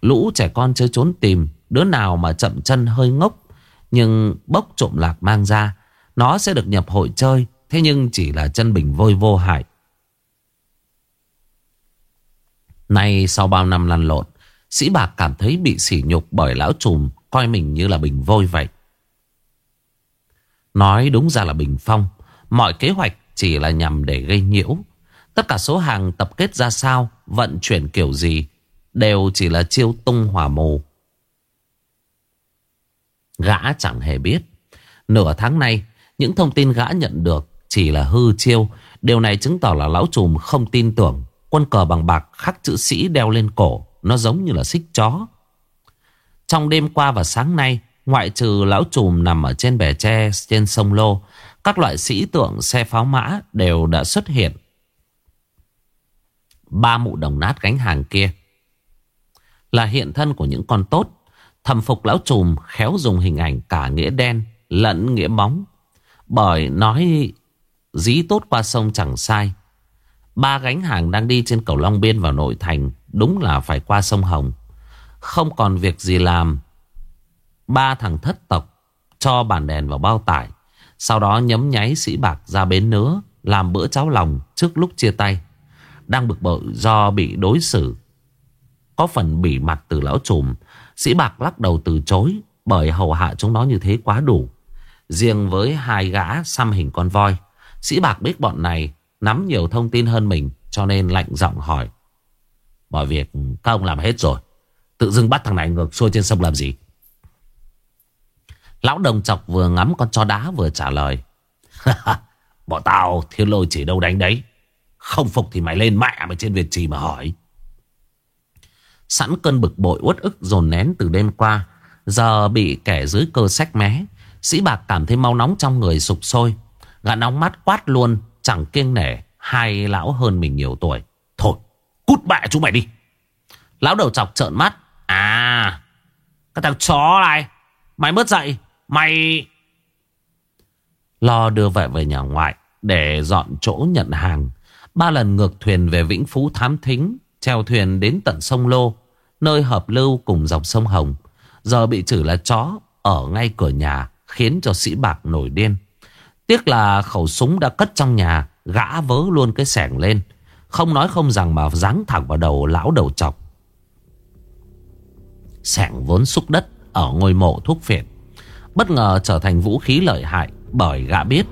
[SPEAKER 1] Lũ trẻ con chơi trốn tìm, Đứa nào mà chậm chân hơi ngốc, Nhưng bốc trộm lạc mang ra, Nó sẽ được nhập hội chơi, Thế nhưng chỉ là chân bình vôi vô hại. Nay sau bao năm lăn lộn, Sĩ bạc cảm thấy bị sỉ nhục bởi lão trùm, Coi mình như là bình vôi vậy. Nói đúng ra là bình phong. Mọi kế hoạch chỉ là nhằm để gây nhiễu. Tất cả số hàng tập kết ra sao, Vận chuyển kiểu gì, Đều chỉ là chiêu tung hỏa mù. Gã chẳng hề biết. Nửa tháng nay, Những thông tin gã nhận được Chỉ là hư chiêu. Điều này chứng tỏ là lão trùm không tin tưởng. Quân cờ bằng bạc khắc chữ sĩ đeo lên cổ, Nó giống như là xích chó. Trong đêm qua và sáng nay Ngoại trừ lão trùm nằm ở trên bè tre Trên sông Lô, Các loại sĩ tượng, xe pháo mã Đều đã xuất hiện Ba mụ đồng nát gánh hàng kia Là hiện thân của những con tốt Thầm phục lão trùm khéo dùng hình ảnh cả nghĩa đen lẫn nghĩa bóng. Bởi nói dí tốt qua sông chẳng sai. Ba gánh hàng đang đi trên cầu Long Biên vào nội thành đúng là phải qua sông Hồng. Không còn việc gì làm. Ba thằng thất tộc cho bàn đèn vào bao tải. Sau đó nhấm nháy sĩ bạc ra bến nứa làm bữa cháo lòng trước lúc chia tay. Đang bực bội do bị đối xử. Có phần bỉ mặt từ lão trùm. Sĩ bạc lắc đầu từ chối bởi hầu hạ chúng nó như thế quá đủ. Riêng với hai gã xăm hình con voi, sĩ bạc biết bọn này nắm nhiều thông tin hơn mình cho nên lạnh giọng hỏi. Mọi việc các ông làm hết rồi. Tự dưng bắt thằng này ngược xuôi trên sông làm gì? Lão đồng chọc vừa ngắm con chó đá vừa trả lời. Bọn tao thiên lôi chỉ đâu đánh đấy. Không phục thì mày lên mẹ mày trên Việt Trì mà hỏi. Sẵn cơn bực bội uất ức dồn nén từ đêm qua, Giờ bị kẻ dưới cơ sách mé Sĩ bạc cảm thấy mau nóng trong người sục sôi Gã nóng mắt quát luôn, Chẳng kiêng nể, Hai lão hơn mình nhiều tuổi Thôi, cút bẹ chúng mày đi Lão đầu chọc trợn mắt À Cái thằng chó này, Mày mất dậy Mày Lo đưa vợ về nhà ngoại Để dọn chỗ nhận hàng. Ba lần ngược thuyền về Vĩnh Phú thám thính, treo thuyền đến tận sông Lô, Nơi hợp lưu cùng dòng sông Hồng. Giờ bị chửi là chó Ở ngay cửa nhà, Khiến cho sĩ bạc nổi điên. Tiếc là khẩu súng đã cất trong nhà, Gã vớ luôn cái sẻng lên. Không nói không rằng mà giáng thẳng vào đầu lão đầu chọc. Sẻng vốn xúc đất Ở ngôi mộ thuốc phiện. Bất ngờ trở thành vũ khí lợi hại Bởi gã biết.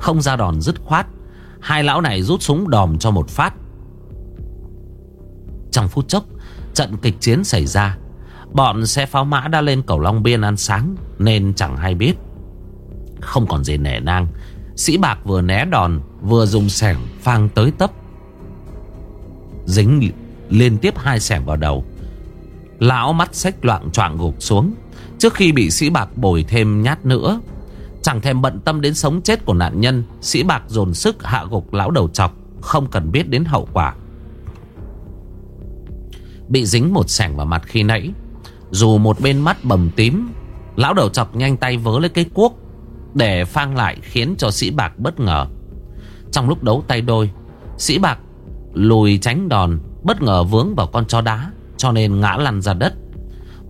[SPEAKER 1] Không ra đòn dứt khoát, Hai lão này rút súng đòm cho một phát. Trong phút chốc, Trận kịch chiến xảy ra. Bọn xe pháo mã đã lên cầu Long Biên ăn sáng, Nên chẳng hay biết. Không còn gì nể nang, Sĩ bạc vừa né đòn, Vừa dùng sẻng phang tới tấp. Dính liên tiếp hai sẻng vào đầu. Lão mắt xách loạn choạng gục xuống. Trước khi bị sĩ bạc bồi thêm nhát nữa. Chẳng thèm bận tâm đến sống chết của nạn nhân, Sĩ bạc dồn sức hạ gục lão đầu chọc, Không cần biết đến hậu quả. Bị dính một sẻng vào mặt khi nãy, Dù một bên mắt bầm tím, Lão đầu chọc nhanh tay vớ lấy cái cuốc Để phang lại khiến cho sĩ bạc bất ngờ. Trong lúc đấu tay đôi, Sĩ bạc lùi tránh đòn, Bất ngờ vướng vào con chó đá, Cho nên ngã lăn ra đất.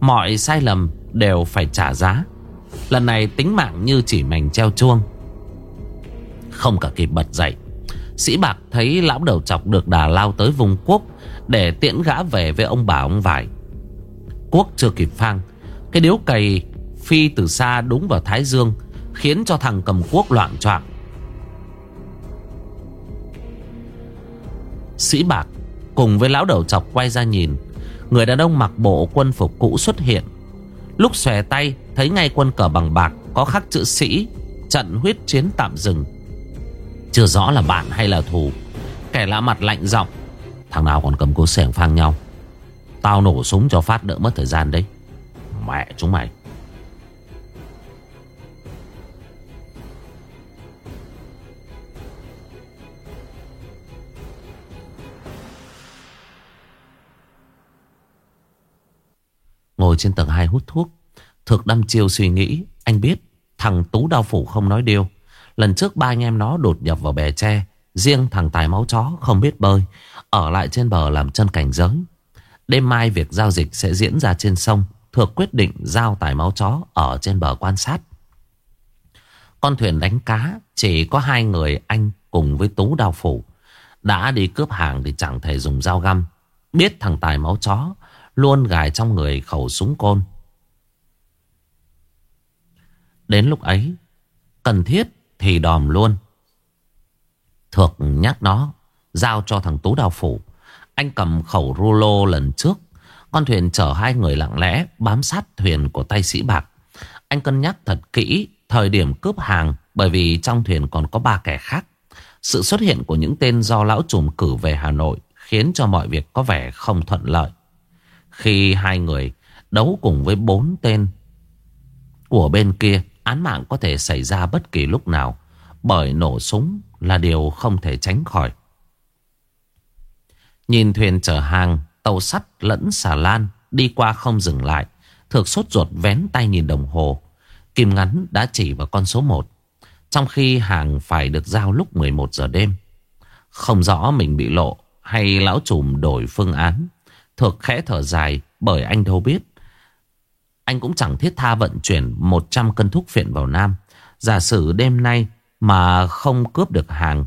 [SPEAKER 1] Mọi sai lầm đều phải trả giá. Lần này tính mạng như chỉ mảnh treo chuông. Không cả kịp bật dậy, Sĩ Bạc thấy lão đầu chọc được đà lao tới vùng quốc Để tiễn gã về với ông bà ông vải. Quốc chưa kịp phang, Cái điếu cày phi từ xa đúng vào thái dương, Khiến cho thằng cầm quốc loạn choạng. Sĩ Bạc cùng với lão đầu chọc quay ra nhìn, Người đàn ông mặc bộ quân phục cũ xuất hiện Lúc xòe tay, Thấy ngay quân cờ bằng bạc Có khắc chữ sĩ, Trận huyết chiến tạm dừng. Chưa rõ là bạn hay là thù. Kẻ lạ mặt lạnh giọng, Thằng nào còn cầm cố sẻng phang nhau? Tao nổ súng cho phát đỡ mất thời gian đấy. Mẹ chúng mày. Ngồi trên tầng 2 hút thuốc. Thực đâm chiêu suy nghĩ, Anh biết, thằng Tú Đao Phủ không nói điều. Lần trước ba anh em nó đột nhập vào bè tre, Riêng thằng Tài Máu Chó không biết bơi, Ở lại trên bờ làm chân cảnh giới. Đêm mai việc giao dịch sẽ diễn ra trên sông, Thược quyết định giao Tài Máu Chó Ở trên bờ quan sát. Con thuyền đánh cá, Chỉ có hai người anh cùng với Tú Đao Phủ, Đã đi cướp hàng thì chẳng thể dùng dao găm. Biết thằng Tài Máu Chó Luôn gài trong người khẩu súng côn. Đến lúc ấy, Cần thiết thì đòm luôn. Thược nhắc nó, Giao cho thằng Tú Đào Phủ. Anh cầm khẩu rulo lần trước. Con thuyền chở hai người lặng lẽ Bám sát thuyền của tay sĩ bạc. Anh cân nhắc thật kỹ Thời điểm cướp hàng Bởi vì trong thuyền còn có ba kẻ khác. Sự xuất hiện của những tên do lão trùm cử về Hà Nội Khiến cho mọi việc có vẻ không thuận lợi. Khi hai người đấu cùng với bốn tên của bên kia, Án mạng có thể xảy ra bất kỳ lúc nào, Bởi nổ súng là điều không thể tránh khỏi. Nhìn thuyền chở hàng, Tàu sắt lẫn xà lan Đi qua không dừng lại thược sốt ruột vén tay nhìn đồng hồ. Kim ngắn đã chỉ vào con số 1 Trong khi hàng phải được giao lúc 11 giờ đêm. Không rõ mình bị lộ Hay lão trùm đổi phương án. Thực khẽ thở dài Bởi anh đâu biết anh cũng chẳng thiết tha vận chuyển 100 cân thuốc phiện vào Nam. Giả sử đêm nay mà không cướp được hàng,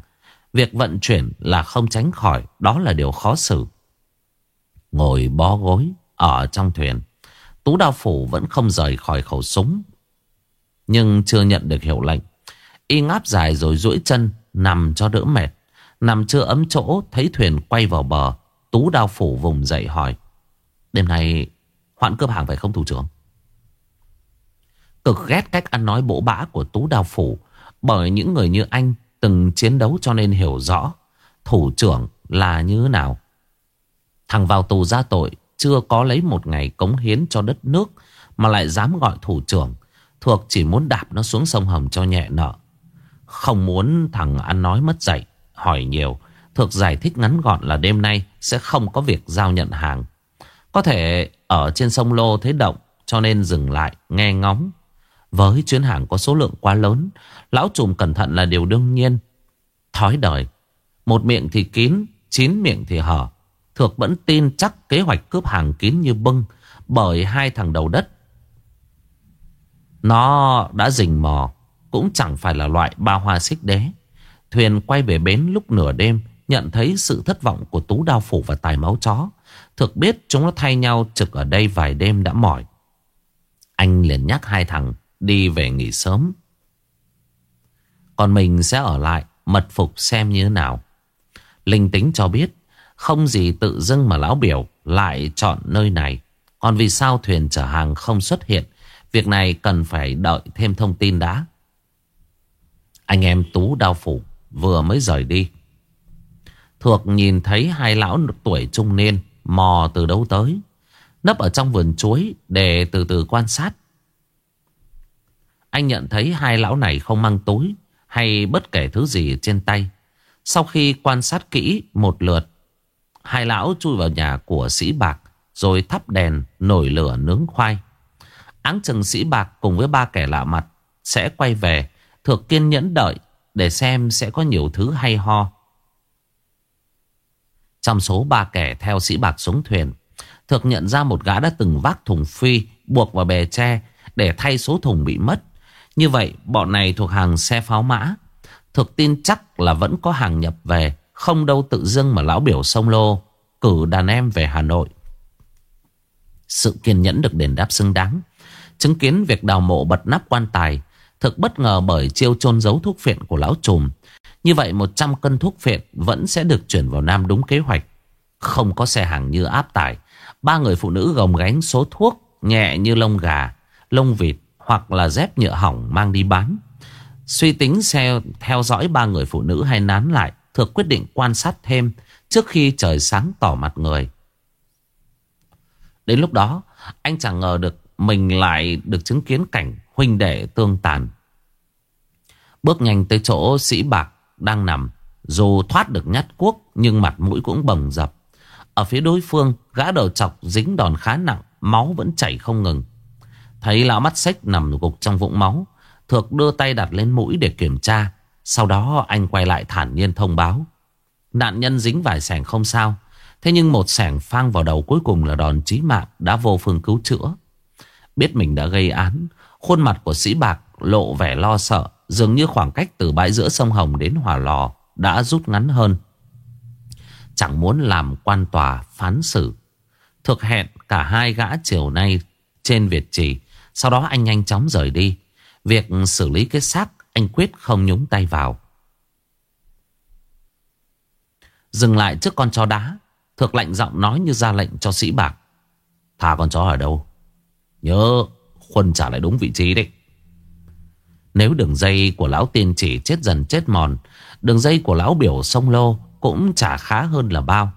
[SPEAKER 1] việc vận chuyển là không tránh khỏi, đó là điều khó xử. Ngồi bó gối ở trong thuyền, Tú Đao Phủ vẫn không rời khỏi khẩu súng. Nhưng chưa nhận được hiệu lệnh. Y ngáp dài rồi duỗi chân, nằm cho đỡ mệt. Nằm chưa ấm chỗ, thấy thuyền quay vào bờ. Tú Đao Phủ vùng dậy hỏi. Đêm nay hoạn cướp hàng phải không thủ trưởng? Cực ghét cách ăn nói bỗ bã của Tú Đào Phủ Bởi những người như anh Từng chiến đấu cho nên hiểu rõ Thủ trưởng là như thế nào Thằng vào tù ra tội, Chưa có lấy một ngày cống hiến cho đất nước Mà lại dám gọi thủ trưởng, Thuộc chỉ muốn đạp nó xuống sông Hồng cho nhẹ nợ Không muốn thằng ăn nói mất dạy, Hỏi nhiều Thực giải thích ngắn gọn là đêm nay Sẽ không có việc giao nhận hàng. Có thể ở trên sông Lô thấy động, Cho nên dừng lại, nghe ngóng. Với chuyến hàng có số lượng quá lớn, Lão trùm cẩn thận là điều đương nhiên. Thói đời, Một miệng thì kín, Chín miệng thì hở. Thược vẫn tin chắc kế hoạch cướp hàng kín như bưng, Bởi hai thằng đầu đất. Nó đã rình mò, Cũng chẳng phải là loại ba hoa xích đế. Thuyền quay về bến lúc nửa đêm Nhận thấy sự thất vọng của Tú Đao Phủ và Tài Máu Chó Thực biết chúng nó thay nhau trực ở đây vài đêm đã mỏi Anh liền nhắc hai thằng đi về nghỉ sớm. Còn mình sẽ ở lại, mật phục xem như thế nào. Linh tính cho biết, không gì tự dưng mà lão biểu lại chọn nơi này. Còn vì sao thuyền chở hàng không xuất hiện, Việc này cần phải đợi thêm thông tin đã Anh em Tú Đao phủ Vừa mới rời đi Thuộc nhìn thấy hai lão tuổi trung niên Mò từ đâu tới, Nấp ở trong vườn chuối Để từ từ quan sát. Anh nhận thấy hai lão này không mang túi Hay bất kể thứ gì trên tay. Sau khi quan sát kỹ một lượt, Hai lão chui vào nhà của sĩ bạc Rồi thắp đèn nổi lửa nướng khoai. Áng chừng sĩ bạc cùng với ba kẻ lạ mặt Sẽ quay về Thực kiên nhẫn đợi Để xem sẽ có nhiều thứ hay ho. Trong số ba kẻ theo sĩ bạc xuống thuyền, Thực nhận ra một gã đã từng vác thùng phi, Buộc vào bè tre Để thay số thùng bị mất. Như vậy, bọn này thuộc hàng xe pháo mã. Thực tin chắc là vẫn có hàng nhập về, Không đâu tự dưng mà lão biểu sông lô, Cử đàn em về Hà Nội. Sự kiên nhẫn được đền đáp xứng đáng, Chứng kiến việc đào mộ bật nắp quan tài, Thực bất ngờ bởi chiêu chôn giấu thuốc phiện của lão trùm như vậy 100 cân thuốc phiện Vẫn sẽ được chuyển vào Nam đúng kế hoạch. Không có xe hàng như áp tải. Ba người phụ nữ gồng gánh số thuốc Nhẹ như lông gà Lông vịt hoặc là dép nhựa hỏng mang đi bán. Suy tính theo, theo dõi ba người phụ nữ hay nán lại Thực quyết định quan sát thêm Trước khi trời sáng tỏ mặt người. Đến lúc đó Anh chẳng ngờ được Mình lại được chứng kiến cảnh Huynh đệ tương tàn. Bước nhanh tới chỗ sĩ bạc đang nằm, Dù thoát được nhát cuốc, Nhưng mặt mũi cũng bầm dập. Ở phía đối phương, Gã đầu chọc dính đòn khá nặng, Máu vẫn chảy không ngừng. Thấy lão mắt xích nằm gục trong vũng máu, Thược đưa tay đặt lên mũi để kiểm tra. Sau đó, anh quay lại thản nhiên thông báo. Nạn nhân dính vài sẻng không sao. Thế nhưng một sẻng phang vào đầu cuối cùng là đòn chí mạng Đã vô phương cứu chữa. Biết mình đã gây án, Khuôn mặt của sĩ bạc lộ vẻ lo sợ. Dường như khoảng cách từ bãi giữa sông Hồng đến Hòa Lò Đã rút ngắn hơn. Chẳng muốn làm quan tòa phán xử. Thực hẹn cả hai gã chiều nay trên Việt Trì. Sau đó anh nhanh chóng rời đi. Việc xử lý cái xác Anh quyết không nhúng tay vào. Dừng lại trước con chó đá. Thực lạnh giọng nói như ra lệnh cho sĩ bạc. Thả con chó ở đâu? Nhớ khuân trả lại đúng vị trí đấy nếu đường dây của lão tiên chỉ chết dần chết mòn, Đường dây của lão biểu sông lô Cũng chả khá hơn là bao.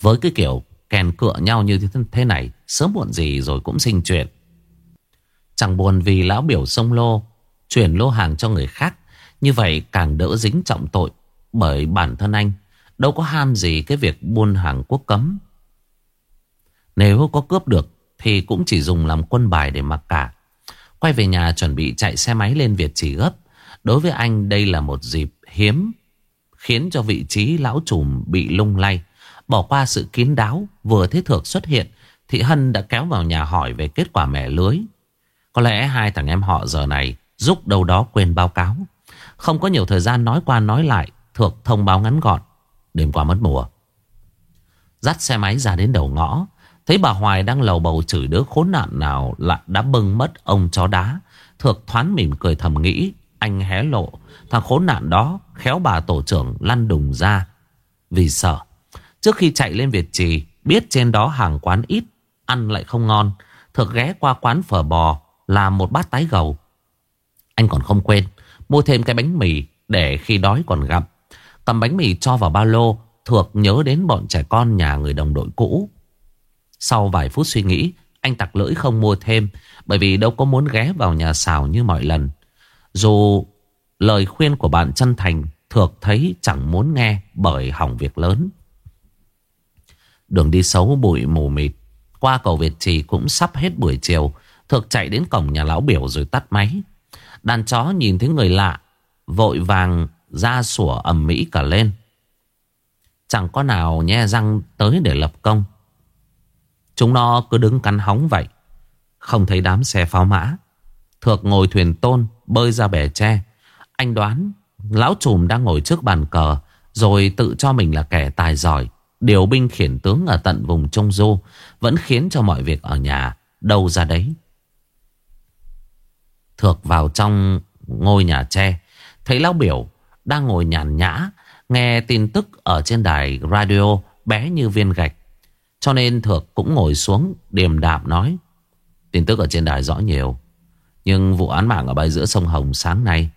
[SPEAKER 1] Với cái kiểu kèn cựa nhau như thế này, Sớm muộn gì rồi cũng sinh chuyện. Chẳng buồn vì lão biểu sông lô, Chuyển lô hàng cho người khác, Như vậy càng đỡ dính trọng tội, Bởi bản thân anh Đâu có ham gì cái việc buôn hàng quốc cấm. Nếu có cướp được Thì cũng chỉ dùng làm quân bài để mặc cả. Quay về nhà chuẩn bị chạy xe máy lên Việt trì gấp. Đối với anh, đây là một dịp hiếm, Khiến cho vị trí lão trùm bị lung lay. Bỏ qua sự kín đáo, Vừa thế thược xuất hiện, Thị Hân đã kéo vào nhà hỏi về kết quả mẹ lưới. Có lẽ hai thằng em họ giờ này Giúp đâu đó quên báo cáo. Không có nhiều thời gian nói qua nói lại, Thược thông báo ngắn gọn. Đêm qua mất mùa. Dắt xe máy ra đến đầu ngõ. Thấy bà Hoài đang lầu bầu chửi đứa khốn nạn nào Lại đã bưng mất ông chó đá. Thược thoáng mỉm cười thầm nghĩ, Anh hé lộ. Thằng khốn nạn đó khéo bà tổ trưởng lăn đùng ra. Vì sợ, Trước khi chạy lên Việt Trì, Biết trên đó hàng quán ít, Ăn lại không ngon. Thược ghé qua quán phở bò Làm một bát tái gầu. Anh còn không quên, Mua thêm cái bánh mì Để khi đói còn gặp. Cầm bánh mì cho vào ba lô, Thược nhớ đến bọn trẻ con nhà người đồng đội cũ. Sau vài phút suy nghĩ, Anh tặc lưỡi không mua thêm, Bởi vì đâu có muốn ghé vào nhà xào như mọi lần. Dù lời khuyên của bạn chân thành, Thược thấy chẳng muốn nghe Bởi hỏng việc lớn. Đường đi xấu bụi mù mịt. Qua cầu Việt Trì cũng sắp hết buổi chiều Thực chạy đến cổng nhà lão biểu rồi tắt máy. Đàn chó nhìn thấy người lạ, Vội vàng ra sủa ầm mỹ cả lên. Chẳng có nào nhe răng tới để lập công. Chúng nó cứ đứng cắn hóng vậy. Không thấy đám xe pháo mã. Thược ngồi thuyền tôn, Bơi ra bể tre. Anh đoán, Lão trùm đang ngồi trước bàn cờ, Rồi tự cho mình là kẻ tài giỏi. Điều binh khiển tướng ở tận vùng Trung Du Vẫn khiến cho mọi việc ở nhà Đâu ra đấy. Thược vào trong ngôi nhà tre, Thấy lão biểu đang ngồi nhàn nhã, Nghe tin tức ở trên đài radio Bé như viên gạch. Cho nên Thược cũng ngồi xuống Điềm đạm nói, Tin tức ở trên đài rõ nhiều, Nhưng vụ án mạng ở bãi giữa sông Hồng sáng nay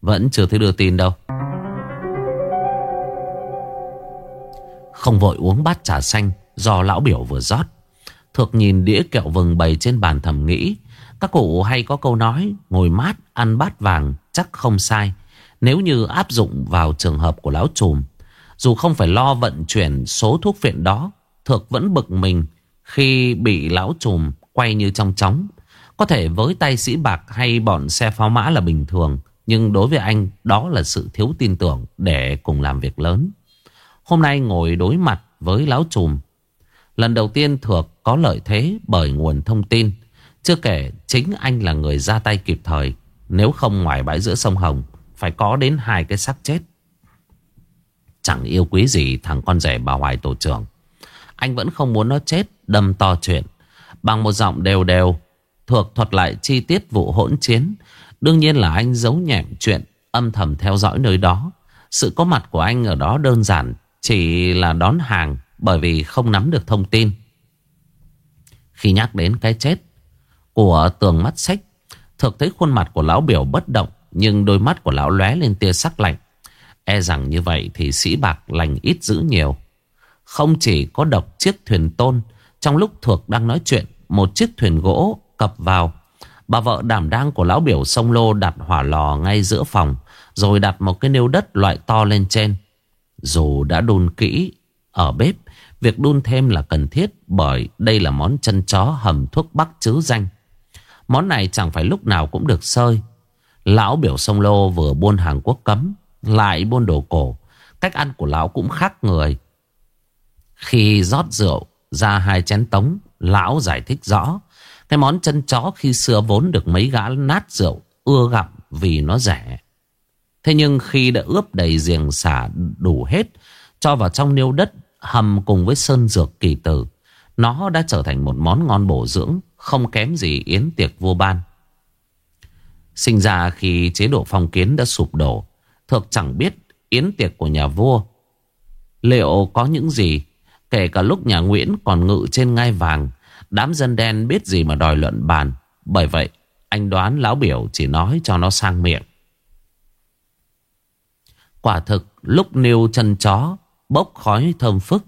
[SPEAKER 1] Vẫn chưa thấy đưa tin đâu. Không vội uống bát trà xanh Do lão biểu vừa rót, Thược nhìn đĩa kẹo vừng bày trên bàn thầm nghĩ. Các cụ hay có câu nói, Ngồi mát, ăn bát vàng chắc không sai. Nếu như áp dụng vào trường hợp của lão trùm, Dù không phải lo vận chuyển số thuốc phiện đó Thược vẫn bực mình Khi bị lão trùm quay như trong chóng. Có thể với tay sĩ bạc hay bọn xe pháo mã là bình thường, Nhưng đối với anh, đó là sự thiếu tin tưởng Để cùng làm việc lớn. Hôm nay ngồi đối mặt với lão trùm, Lần đầu tiên Thược có lợi thế bởi nguồn thông tin. Chưa kể chính anh là người ra tay kịp thời, Nếu không ngoài bãi giữa sông Hồng, Phải có đến hai cái xác chết. Chẳng yêu quý gì thằng con rể bà Hoài tổ trưởng. Anh vẫn không muốn nó chết Đâm to chuyện Bằng một giọng đều đều Thuộc thuật lại chi tiết vụ hỗn chiến Đương nhiên là anh giấu nhẹm chuyện Âm thầm theo dõi nơi đó Sự có mặt của anh ở đó đơn giản Chỉ là đón hàng Bởi vì không nắm được thông tin Khi nhắc đến cái chết của tường mắt sách. Thực thấy khuôn mặt của lão biểu bất động, nhưng đôi mắt của lão lóe lên tia sắc lạnh. E rằng như vậy thì sĩ bạc lành ít dữ nhiều. Không chỉ có độc chiếc thuyền tôn, trong lúc thuộc đang nói chuyện, một chiếc thuyền gỗ cập vào. Bà vợ đảm đang của lão biểu sông lô đặt hỏa lò ngay giữa phòng, rồi đặt một cái nêu đất loại to lên trên. Dù đã đun kỹ ở bếp, việc đun thêm là cần thiết bởi đây là món chân chó hầm thuốc bắc chứ danh. Món này chẳng phải lúc nào cũng được sơi. Lão biểu sông lô vừa buôn hàng quốc cấm, lại buôn đồ cổ. Cách ăn của lão cũng khác người. Khi rót rượu ra hai chén tống, lão giải thích rõ. Cái món chân chó khi xưa vốn được mấy gã nát rượu, ưa gặm vì nó rẻ. Thế nhưng khi đã ướp đầy giềng xả đủ hết, cho vào trong niêu đất hầm cùng với sơn dược kỳ tử, nó đã trở thành một món ngon bổ dưỡng không kém gì yến tiệc vua ban. Sinh ra khi chế độ phong kiến đã sụp đổ, thực chẳng biết yến tiệc của nhà vua liệu có những gì. Kể cả lúc nhà Nguyễn còn ngự trên ngai vàng, đám dân đen biết gì mà đòi luận bàn. Bởi vậy, anh đoán lão biểu chỉ nói cho nó sang miệng. Quả thực, lúc nêu chân chó, bốc khói thơm phức,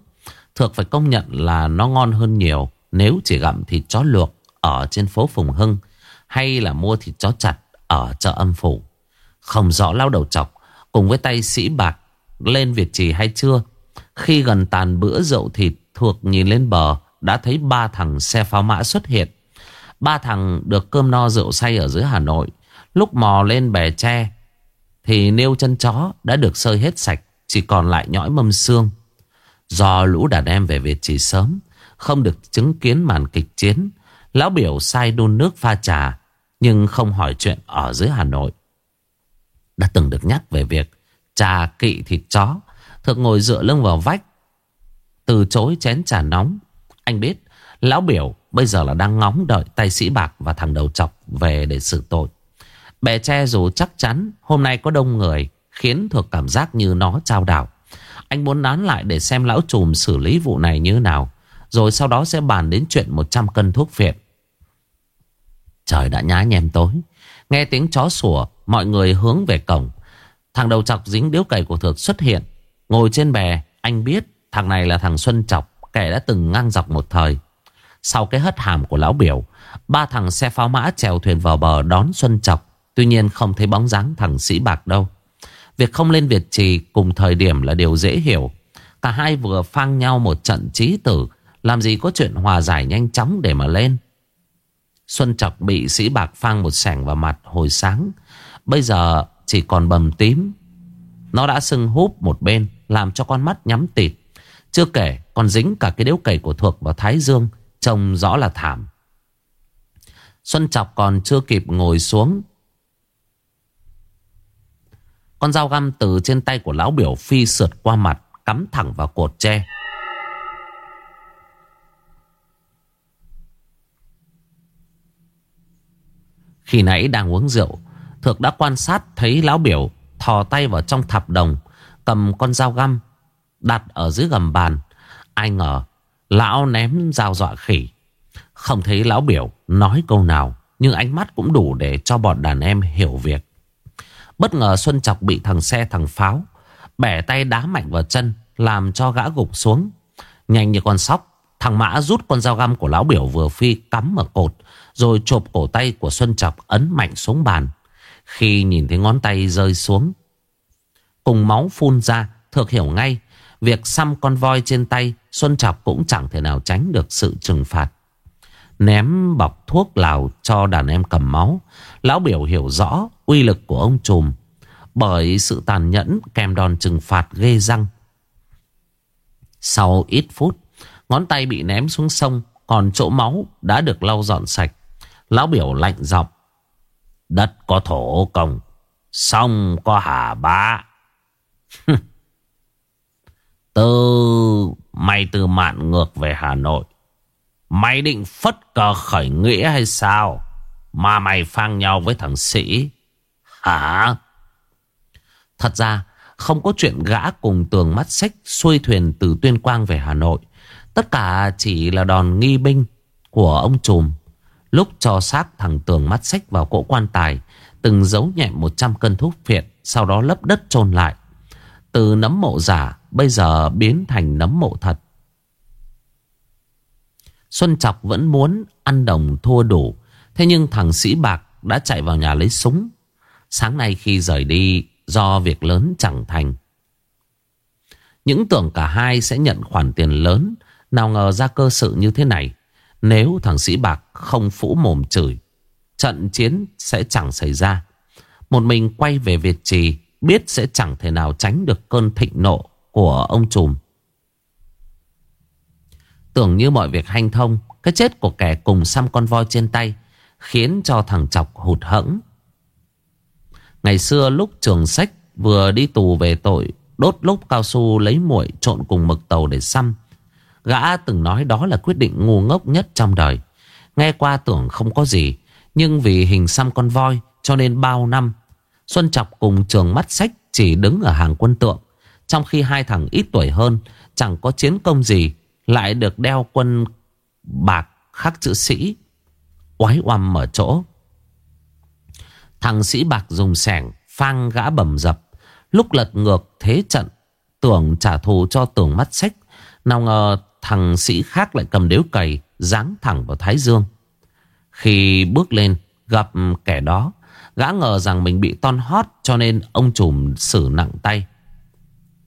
[SPEAKER 1] thực phải công nhận là nó ngon hơn nhiều nếu chỉ gặm thịt chó luộc ở trên phố Phùng Hưng hay là mua thịt chó chặt ở chợ âm phủ. Không rõ lao đầu chọc cùng với tay sĩ bạc lên Việt Trì hay chưa. Khi gần tàn bữa rượu thịt thuộc nhìn lên bờ, đã thấy ba thằng xe pháo mã xuất hiện. Ba thằng được cơm no rượu say ở dưới Hà Nội. Lúc mò lên bè tre, thì nêu chân chó đã được sơi hết sạch, chỉ còn lại nhõi mâm xương. Do lũ đàn em về Việt Trì sớm, không được chứng kiến màn kịch chiến, Lão biểu sai đun nước pha trà, Nhưng không hỏi chuyện ở dưới Hà Nội Đã từng được nhắc về việc Trà kỵ thịt chó Thực ngồi dựa lưng vào vách Từ chối chén trà nóng Anh biết, Lão biểu bây giờ là đang ngóng đợi tay sĩ bạc và thằng đầu chọc về để xử tội. Bè tre dù chắc chắn, hôm nay có đông người, khiến thuộc cảm giác như nó trao đảo. Anh muốn nán lại để xem lão trùm xử lý vụ này như nào. Rồi sau đó sẽ bàn đến chuyện 100 cân thuốc phiện. Trời đã nhá nhem tối Nghe tiếng chó sủa, Mọi người hướng về cổng Thằng đầu chọc dính điếu cày của Thược xuất hiện Ngồi trên bè Anh biết thằng này là thằng Xuân Chọc Kẻ đã từng ngang dọc một thời. Sau cái hất hàm của lão biểu Ba thằng xe pháo mã chèo thuyền vào bờ đón Xuân Chọc. Tuy nhiên không thấy bóng dáng thằng sĩ bạc đâu. Việc không lên Việt Trì cùng thời điểm là điều dễ hiểu. Cả hai vừa phang nhau một trận trí tử Làm gì có chuyện hòa giải nhanh chóng để mà lên. Xuân Chọc bị sĩ bạc phang một sẻng vào mặt hồi sáng. Bây giờ chỉ còn bầm tím. Nó đã sưng húp một bên, làm cho con mắt nhắm tịt. Chưa kể, còn dính cả cái đếu cày của thuộc vào thái dương, trông rõ là thảm. Xuân Chọc còn chưa kịp ngồi xuống. Con dao găm từ trên tay của lão biểu phi sượt qua mặt, cắm thẳng vào cột tre. Khi nãy đang uống rượu Thược đã quan sát thấy lão biểu Thò tay vào trong thạp đồng Cầm con dao găm Đặt ở dưới gầm bàn. Ai ngờ, Lão ném dao dọa khỉ. Không thấy lão biểu nói câu nào, Nhưng ánh mắt cũng đủ để cho bọn đàn em hiểu việc. Bất ngờ Xuân Chọc bị thằng xe thằng pháo, Bẻ tay đá mạnh vào chân, Làm cho gã gục xuống. Nhanh như con sóc, Thằng Mã rút con dao găm của lão biểu vừa phi cắm ở cột, Rồi chộp cổ tay của Xuân Chọc ấn mạnh xuống bàn. Khi nhìn thấy ngón tay rơi xuống Cùng máu phun ra, Thực hiểu ngay, Việc xăm con voi trên tay, Xuân Chọc cũng chẳng thể nào tránh được sự trừng phạt. Ném bọc thuốc lào cho đàn em cầm máu, Lão biểu hiểu rõ uy lực của ông trùm, Bởi sự tàn nhẫn kèm đòn trừng phạt ghê răng. Sau ít phút, Ngón tay bị ném xuống sông, Còn chỗ máu đã được lau dọn sạch. Lão biểu lạnh giọng, Đất có thổ công, Sông có hà bá. Từ Mày từ mạn ngược về Hà Nội Mày định phất cờ khởi nghĩa hay sao Mà mày phang nhau với thằng Sĩ Hả Thật ra không có chuyện gã cùng tường mắt sách xuôi thuyền từ Tuyên Quang về Hà Nội. Tất cả chỉ là đòn nghi binh của ông trùm. Lúc cho xác thằng tường mắt sách vào cỗ quan tài, từng giấu nhẹm 100 cân thuốc phiện, sau đó lấp đất chôn lại. Từ nấm mộ giả, bây giờ biến thành nấm mộ thật. Xuân Chọc vẫn muốn ăn đồng thua đủ. Thế nhưng thằng sĩ bạc đã chạy vào nhà lấy súng. Sáng nay khi rời đi do việc lớn chẳng thành. Những tưởng cả hai sẽ nhận khoản tiền lớn. Nào ngờ ra cơ sự như thế này. Nếu thằng sĩ bạc không phũ mồm chửi. Trận chiến sẽ chẳng xảy ra. Một mình quay về Việt Trì. Biết sẽ chẳng thể nào tránh được cơn thịnh nộ của ông trùm. Tưởng như mọi việc hanh thông, Cái chết của kẻ cùng xăm con voi trên tay Khiến cho thằng Chọc hụt hẫng Ngày xưa lúc trường sách Vừa đi tù về tội Đốt lốp cao su lấy muội trộn cùng mực tàu để xăm, Gã từng nói đó là quyết định ngu ngốc nhất trong đời Nghe qua tưởng không có gì, Nhưng vì hình xăm con voi Cho nên bao năm Xuân Chọc cùng trường mắt sách Chỉ đứng ở hàng quân tượng. Trong khi hai thằng ít tuổi hơn, Chẳng có chiến công gì, lại được đeo quân bạc khắc chữ sĩ. Oái oăm ở chỗ. Thằng sĩ bạc dùng sẻng Phang gã bầm dập. Lúc lật ngược thế trận, Tưởng trả thù cho tưởng mắt sách. Nào ngờ thằng sĩ khác lại cầm đếu cày, Giáng thẳng vào thái dương. Khi bước lên, gặp kẻ đó Gã ngờ rằng mình bị ton hót Cho nên ông trùm xử nặng tay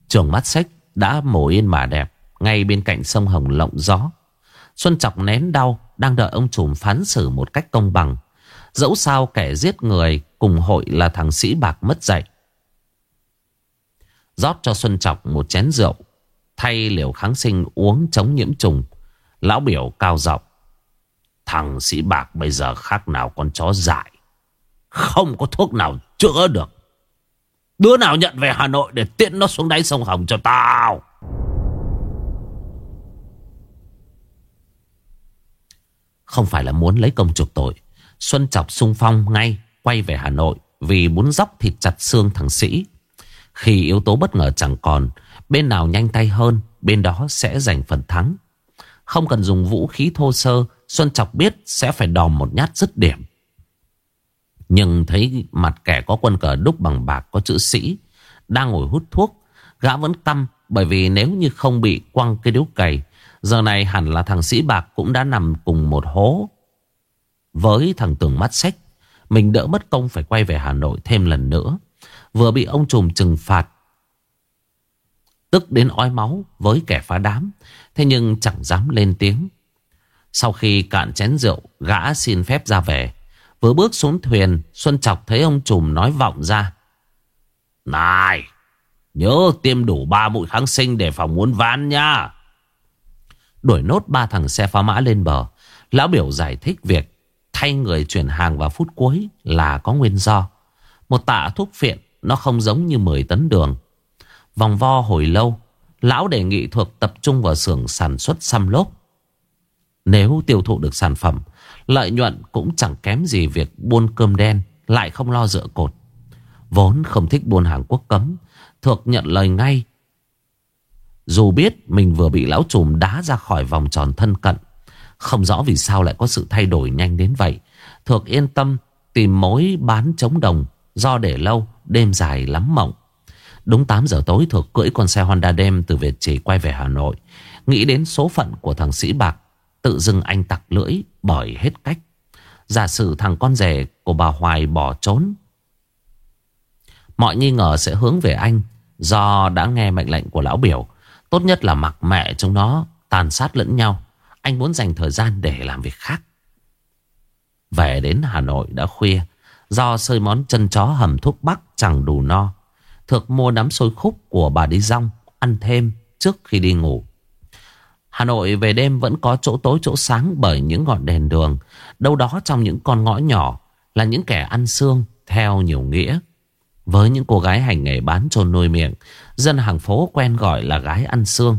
[SPEAKER 1] Trường mắt sách đã mổ yên mà đẹp ngay bên cạnh sông Hồng lộng gió. Xuân Chọc nén đau, đang đợi ông trùm phán xử một cách công bằng. Dẫu sao kẻ giết người cùng hội là thằng sĩ bạc mất dạy. rót cho Xuân Chọc một chén rượu, thay liều kháng sinh uống chống nhiễm trùng. Lão biểu cao giọng Thằng sĩ bạc bây giờ khác nào con chó dại. Không có thuốc nào chữa được. Đứa nào nhận về Hà Nội để tiện nó xuống đáy sông Hồng cho tao. Không phải là muốn lấy công chuộc tội, Xuân chọc sung phong ngay, Quay về Hà Nội Vì muốn dóc thịt chặt xương thằng Sĩ Khi yếu tố bất ngờ chẳng còn, Bên nào nhanh tay hơn, Bên đó sẽ giành phần thắng Không cần dùng vũ khí thô sơ, Xuân Chọc biết sẽ phải đòm một nhát dứt điểm nhưng thấy mặt kẻ có quân cờ đúc bằng bạc có chữ sĩ Đang ngồi hút thuốc Gã vẫn căm Bởi vì nếu như không bị quăng cái điếu cày Giờ này hẳn là thằng sĩ bạc cũng đã nằm cùng một hố. Với thằng tưởng mắt sách, mình đỡ mất công phải quay về Hà Nội thêm lần nữa. Vừa bị ông trùm trừng phạt. Tức đến ói máu với kẻ phá đám. Thế nhưng chẳng dám lên tiếng. Sau khi cạn chén rượu, gã xin phép ra về. Vừa bước xuống thuyền, Xuân Chọc thấy ông trùm nói vọng ra. Này, nhớ tiêm đủ ba mũi kháng sinh để phòng muốn ván nha. Đuổi nốt ba thằng xe phá mã lên bờ Lão biểu giải thích việc Thay người chuyển hàng vào phút cuối Là có nguyên do Một tạ thuốc phiện Nó không giống như 10 tấn đường Vòng vo hồi lâu Lão đề nghị thuộc tập trung vào xưởng sản xuất xăm lốp Nếu tiêu thụ được sản phẩm Lợi nhuận cũng chẳng kém gì việc buôn cơm đen, Lại không lo dựa cột. Vốn không thích buôn hàng quốc cấm Thuộc nhận lời ngay. Dù biết mình vừa bị lão trùm đá ra khỏi vòng tròn thân cận, Không rõ vì sao lại có sự thay đổi nhanh đến vậy, Thược yên tâm tìm mối bán chống đồng Do để lâu, đêm dài lắm mộng. Đúng 8 giờ tối, Thược cưỡi con xe Honda đêm từ Việt Trì quay về Hà Nội, Nghĩ đến số phận của thằng sĩ bạc Tự dưng anh tặc lưỡi bởi hết cách. Giả sử thằng con rể của bà Hoài bỏ trốn. Mọi nghi ngờ sẽ hướng về anh, Do đã nghe mệnh lệnh của lão biểu. Tốt nhất là mặc mẹ chúng nó Tàn sát lẫn nhau. Anh muốn dành thời gian để làm việc khác. Về đến Hà Nội đã khuya, Do sơi món chân chó hầm thuốc bắc chẳng đủ no. Thược mua nắm xôi khúc của bà đi rong, Ăn thêm trước khi đi ngủ. Hà Nội về đêm vẫn có chỗ tối chỗ sáng bởi những ngọn đèn đường. Đâu đó trong những con ngõ nhỏ là những kẻ ăn xương theo nhiều nghĩa. Với những cô gái hành nghề bán trồn nuôi miệng, dân hàng phố quen gọi là gái ăn xương.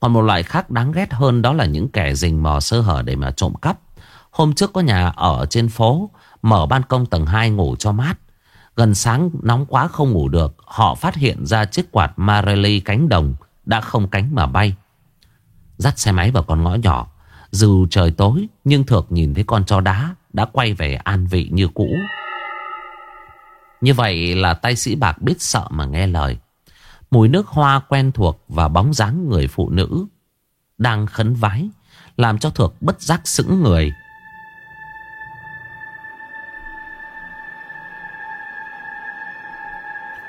[SPEAKER 1] Còn một loại khác đáng ghét hơn đó là những kẻ rình mò sơ hở để mà trộm cắp. Hôm trước có nhà ở trên phố, mở ban công tầng 2 ngủ cho mát. Gần sáng nóng quá không ngủ được, họ phát hiện ra chiếc quạt Marelli cánh đồng đã không cánh mà bay. Dắt xe máy vào con ngõ nhỏ. Dù trời tối, Nhưng Thược nhìn thấy con chó đá Đã quay về an vị như cũ. Như vậy là tay sĩ bạc biết sợ mà nghe lời. Mùi nước hoa quen thuộc Và bóng dáng người phụ nữ Đang khấn vái Làm cho Thược bất giác sững người.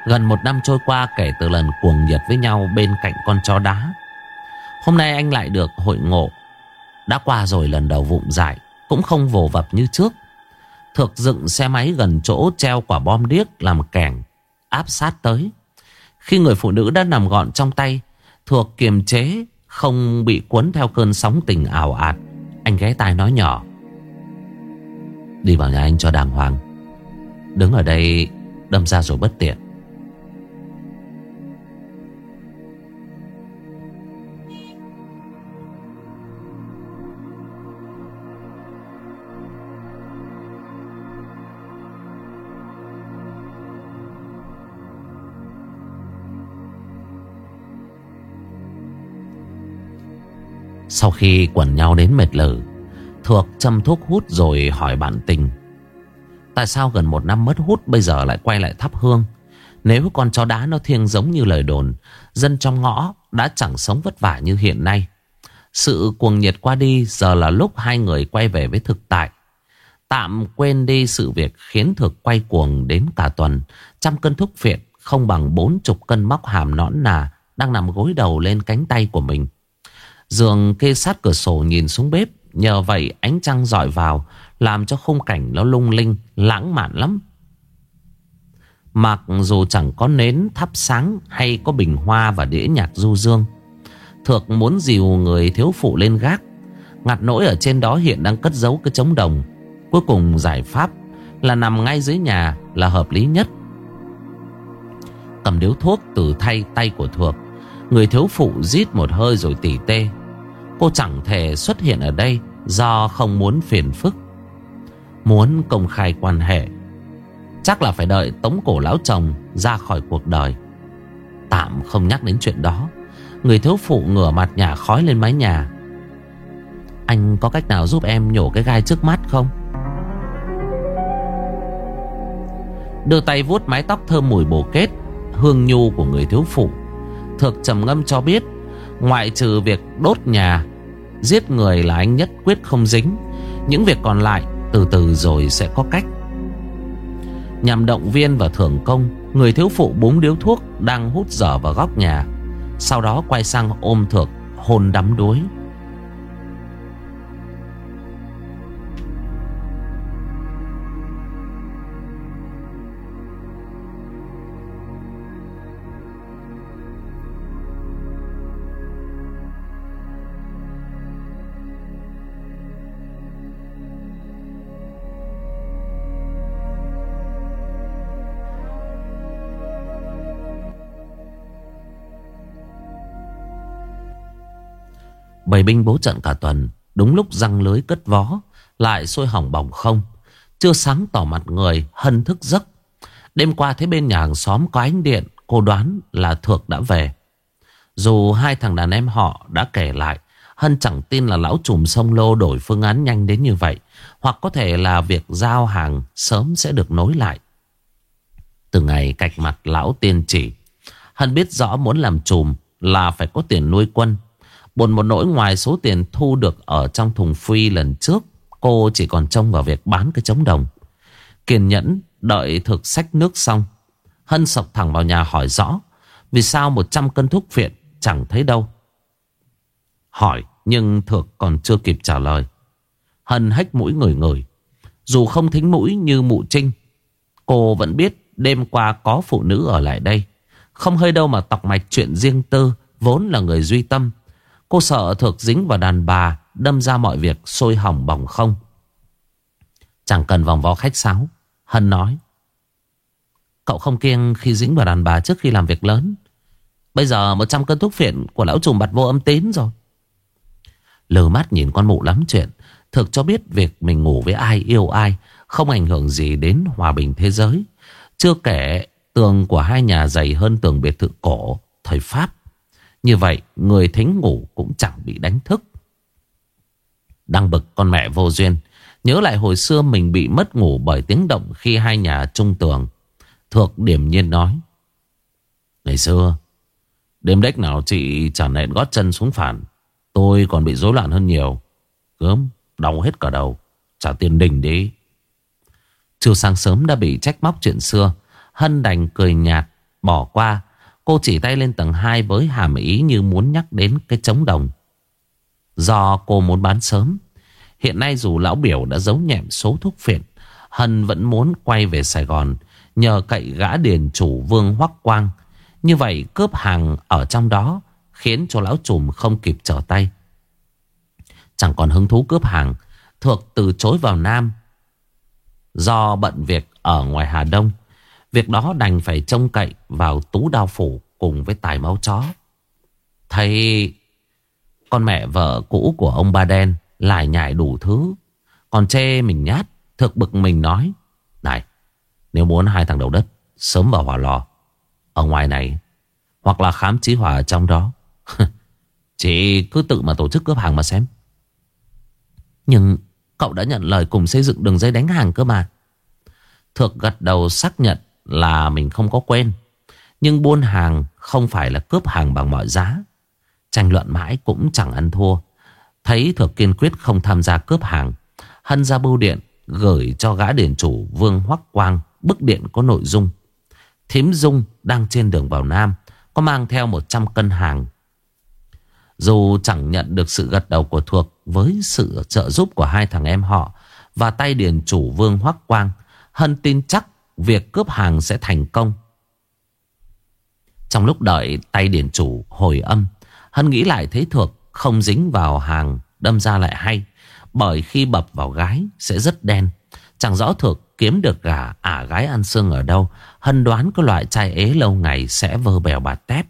[SPEAKER 1] Gần một năm trôi qua kể từ lần cuồng nhiệt với nhau bên cạnh con chó đá Hôm nay anh lại được hội ngộ. Đã qua rồi lần đầu vụng dại, Cũng không vồ vập như trước. Thực dựng xe máy gần chỗ treo quả bom điếc làm kẻng, Áp sát tới. Khi người phụ nữ đã nằm gọn trong tay Thuộc kiềm chế, Không bị cuốn theo cơn sóng tình ảo ạt. Anh ghé tai nói nhỏ. Đi vào nhà anh cho đàng hoàng. Đứng ở đây, đâm ra rồi bất tiện. Sau khi quẩn nhau đến mệt lử Thuộc châm thuốc hút rồi hỏi bạn tình, Tại sao gần một năm mất hút Bây giờ lại quay lại thắp hương? Nếu con chó đá nó thiêng giống như lời đồn, Dân trong ngõ đã chẳng sống vất vả như hiện nay. Sự cuồng nhiệt qua đi Giờ là lúc hai người quay về với thực tại. Tạm quên đi sự việc khiến thực quay cuồng đến cả tuần, Trăm cân thuốc phiện không bằng bốn chục cân móc hàm nõn nà Đang nằm gối đầu lên cánh tay của mình. Giường kê sát cửa sổ nhìn xuống bếp. Nhờ vậy, ánh trăng dọi vào, Làm cho khung cảnh nó lung linh, Lãng mạn lắm. Mặc dù chẳng có nến, thắp sáng Hay có bình hoa và đĩa nhạc du dương, Thược muốn dìu người thiếu phụ lên gác. Ngặt nỗi ở trên đó hiện đang cất giấu cái trống đồng. Cuối cùng giải pháp Là nằm ngay dưới nhà là hợp lý nhất. Cầm điếu thuốc từ thay tay của Thược, Người thiếu phụ rít một hơi rồi tỉ tê. Cô chẳng thể xuất hiện ở đây Do không muốn phiền phức. Muốn công khai quan hệ, Chắc là phải đợi tống cổ lão chồng Ra khỏi cuộc đời. Tạm không nhắc đến chuyện đó, Người thiếu phụ ngửa mặt nhà khói lên mái nhà. Anh có cách nào giúp em nhổ cái gai trước mắt không? Đưa tay vuốt mái tóc thơm mùi bồ kết, Hương nhu của người thiếu phụ. Thực trầm ngâm cho biết, Ngoại trừ việc đốt nhà Giết người là anh nhất quyết không dính. Những việc còn lại Từ từ rồi sẽ có cách. Nhằm động viên và thưởng công, Người thiếu phụ búng điếu thuốc Đang hút dở vào góc nhà. Sau đó quay sang ôm thược, Hôn đắm đuối. Bầy binh bố trận cả tuần, Đúng lúc răng lưới cất vó, Lại sôi hỏng bỏng không. Chưa sáng tỏ mặt người, hân thức giấc. Đêm qua thấy bên nhà hàng xóm có ánh điện, Cô đoán là Thược đã về. Dù hai thằng đàn em họ đã kể lại, Hân chẳng tin là lão trùm sông lô đổi phương án nhanh đến như vậy, Hoặc có thể là việc giao hàng sớm sẽ được nối lại. Từ ngày cạch mặt lão tiên chỉ, Hân biết rõ muốn làm trùm là phải có tiền nuôi quân Buồn một nỗi ngoài số tiền thu được ở trong thùng phi lần trước, Cô chỉ còn trông vào việc bán cái trống đồng. Kiên nhẫn đợi thực sách nước xong, Hân sọc thẳng vào nhà hỏi rõ, Vì sao 100 cân thuốc phiện chẳng thấy đâu? Hỏi, nhưng Thược còn chưa kịp trả lời. Hân hách mũi người người Dù không thính mũi như mụ trinh, Cô vẫn biết đêm qua có phụ nữ ở lại đây. Không hơi đâu mà tọc mạch chuyện riêng tư, Vốn là người duy tâm Cô sợ thực dính vào đàn bà Đâm ra mọi việc sôi hỏng bỏng không? Chẳng cần vòng vo khách sáo, Hân nói. Cậu không kiêng khi dính vào đàn bà trước khi làm việc lớn. Bây giờ 100 cân thuốc phiện của lão trùm bặt vô âm tín rồi. Lờ mắt nhìn con mụ lắm chuyện. Thực cho biết việc mình ngủ với ai, yêu ai Không ảnh hưởng gì đến hòa bình thế giới. Chưa kể tường của hai nhà dày hơn tường biệt thự cổ Thời Pháp. Như vậy, người thính ngủ cũng chẳng bị đánh thức. Đang bực con mẹ vô duyên, Nhớ lại hồi xưa mình bị mất ngủ bởi tiếng động khi hai nhà trung tường. Thược điểm nhiên nói, Ngày xưa, Đêm đếch nào chị chẳng nện gót chân xuống phản, Tôi còn bị rối loạn hơn nhiều, Gớm Đau hết cả đầu, Trả tiền đình đi. Chiều sáng sớm đã bị trách móc chuyện xưa, Hân đành cười nhạt Bỏ qua Cô chỉ tay lên tầng 2 với hàm ý như muốn nhắc đến cái trống đồng. Do cô muốn bán sớm, Hiện nay dù lão biểu đã giấu nhẹm số thuốc phiện, Hân vẫn muốn quay về Sài Gòn Nhờ cậy gã điền chủ vương Hoắc Quang. Như vậy cướp hàng ở trong đó Khiến cho lão trùm không kịp trở tay. Chẳng còn hứng thú cướp hàng Thuộc từ chối vào Nam. Do bận việc ở ngoài Hà Đông Việc đó đành phải trông cậy vào tú đao phủ cùng với tài máu chó. Thấy con mẹ vợ cũ của ông Ba Đen lại nhảy đủ thứ, Còn chê mình nhát, Thực bực mình nói, Này, nếu muốn hai thằng đầu đất Sớm vào hỏa lò Ở ngoài này, Hoặc là khám trí hỏa ở trong đó Chị cứ tự mà tổ chức cướp hàng mà xem. Nhưng cậu đã nhận lời cùng xây dựng đường dây đánh hàng cơ mà. Thược gật đầu xác nhận là mình không có quên. Nhưng buôn hàng không phải là cướp hàng bằng mọi giá. Tranh luận mãi cũng chẳng ăn thua. Thấy Thược kiên quyết không tham gia cướp hàng, Hân ra bưu điện Gửi cho gã điển chủ Vương Hoắc Quang Bức điện có nội dung. Thím Dung đang trên đường vào Nam, Có mang theo 100 cân hàng. Dù chẳng nhận được sự gật đầu của Thuộc Với sự trợ giúp của hai thằng em họ Và tay điền chủ Vương Hoắc Quang, Hân tin chắc Việc cướp hàng sẽ thành công. Trong lúc đợi tay điển chủ hồi âm Hân nghĩ lại thấy Thuộc không dính vào hàng, Đâm ra lại hay, Bởi khi bập vào gái sẽ rất đen. Chẳng rõ Thuộc kiếm được gà, ả gái ăn xương ở đâu, Hân đoán có loại trai ế lâu ngày Sẽ vơ bèo bạt tép.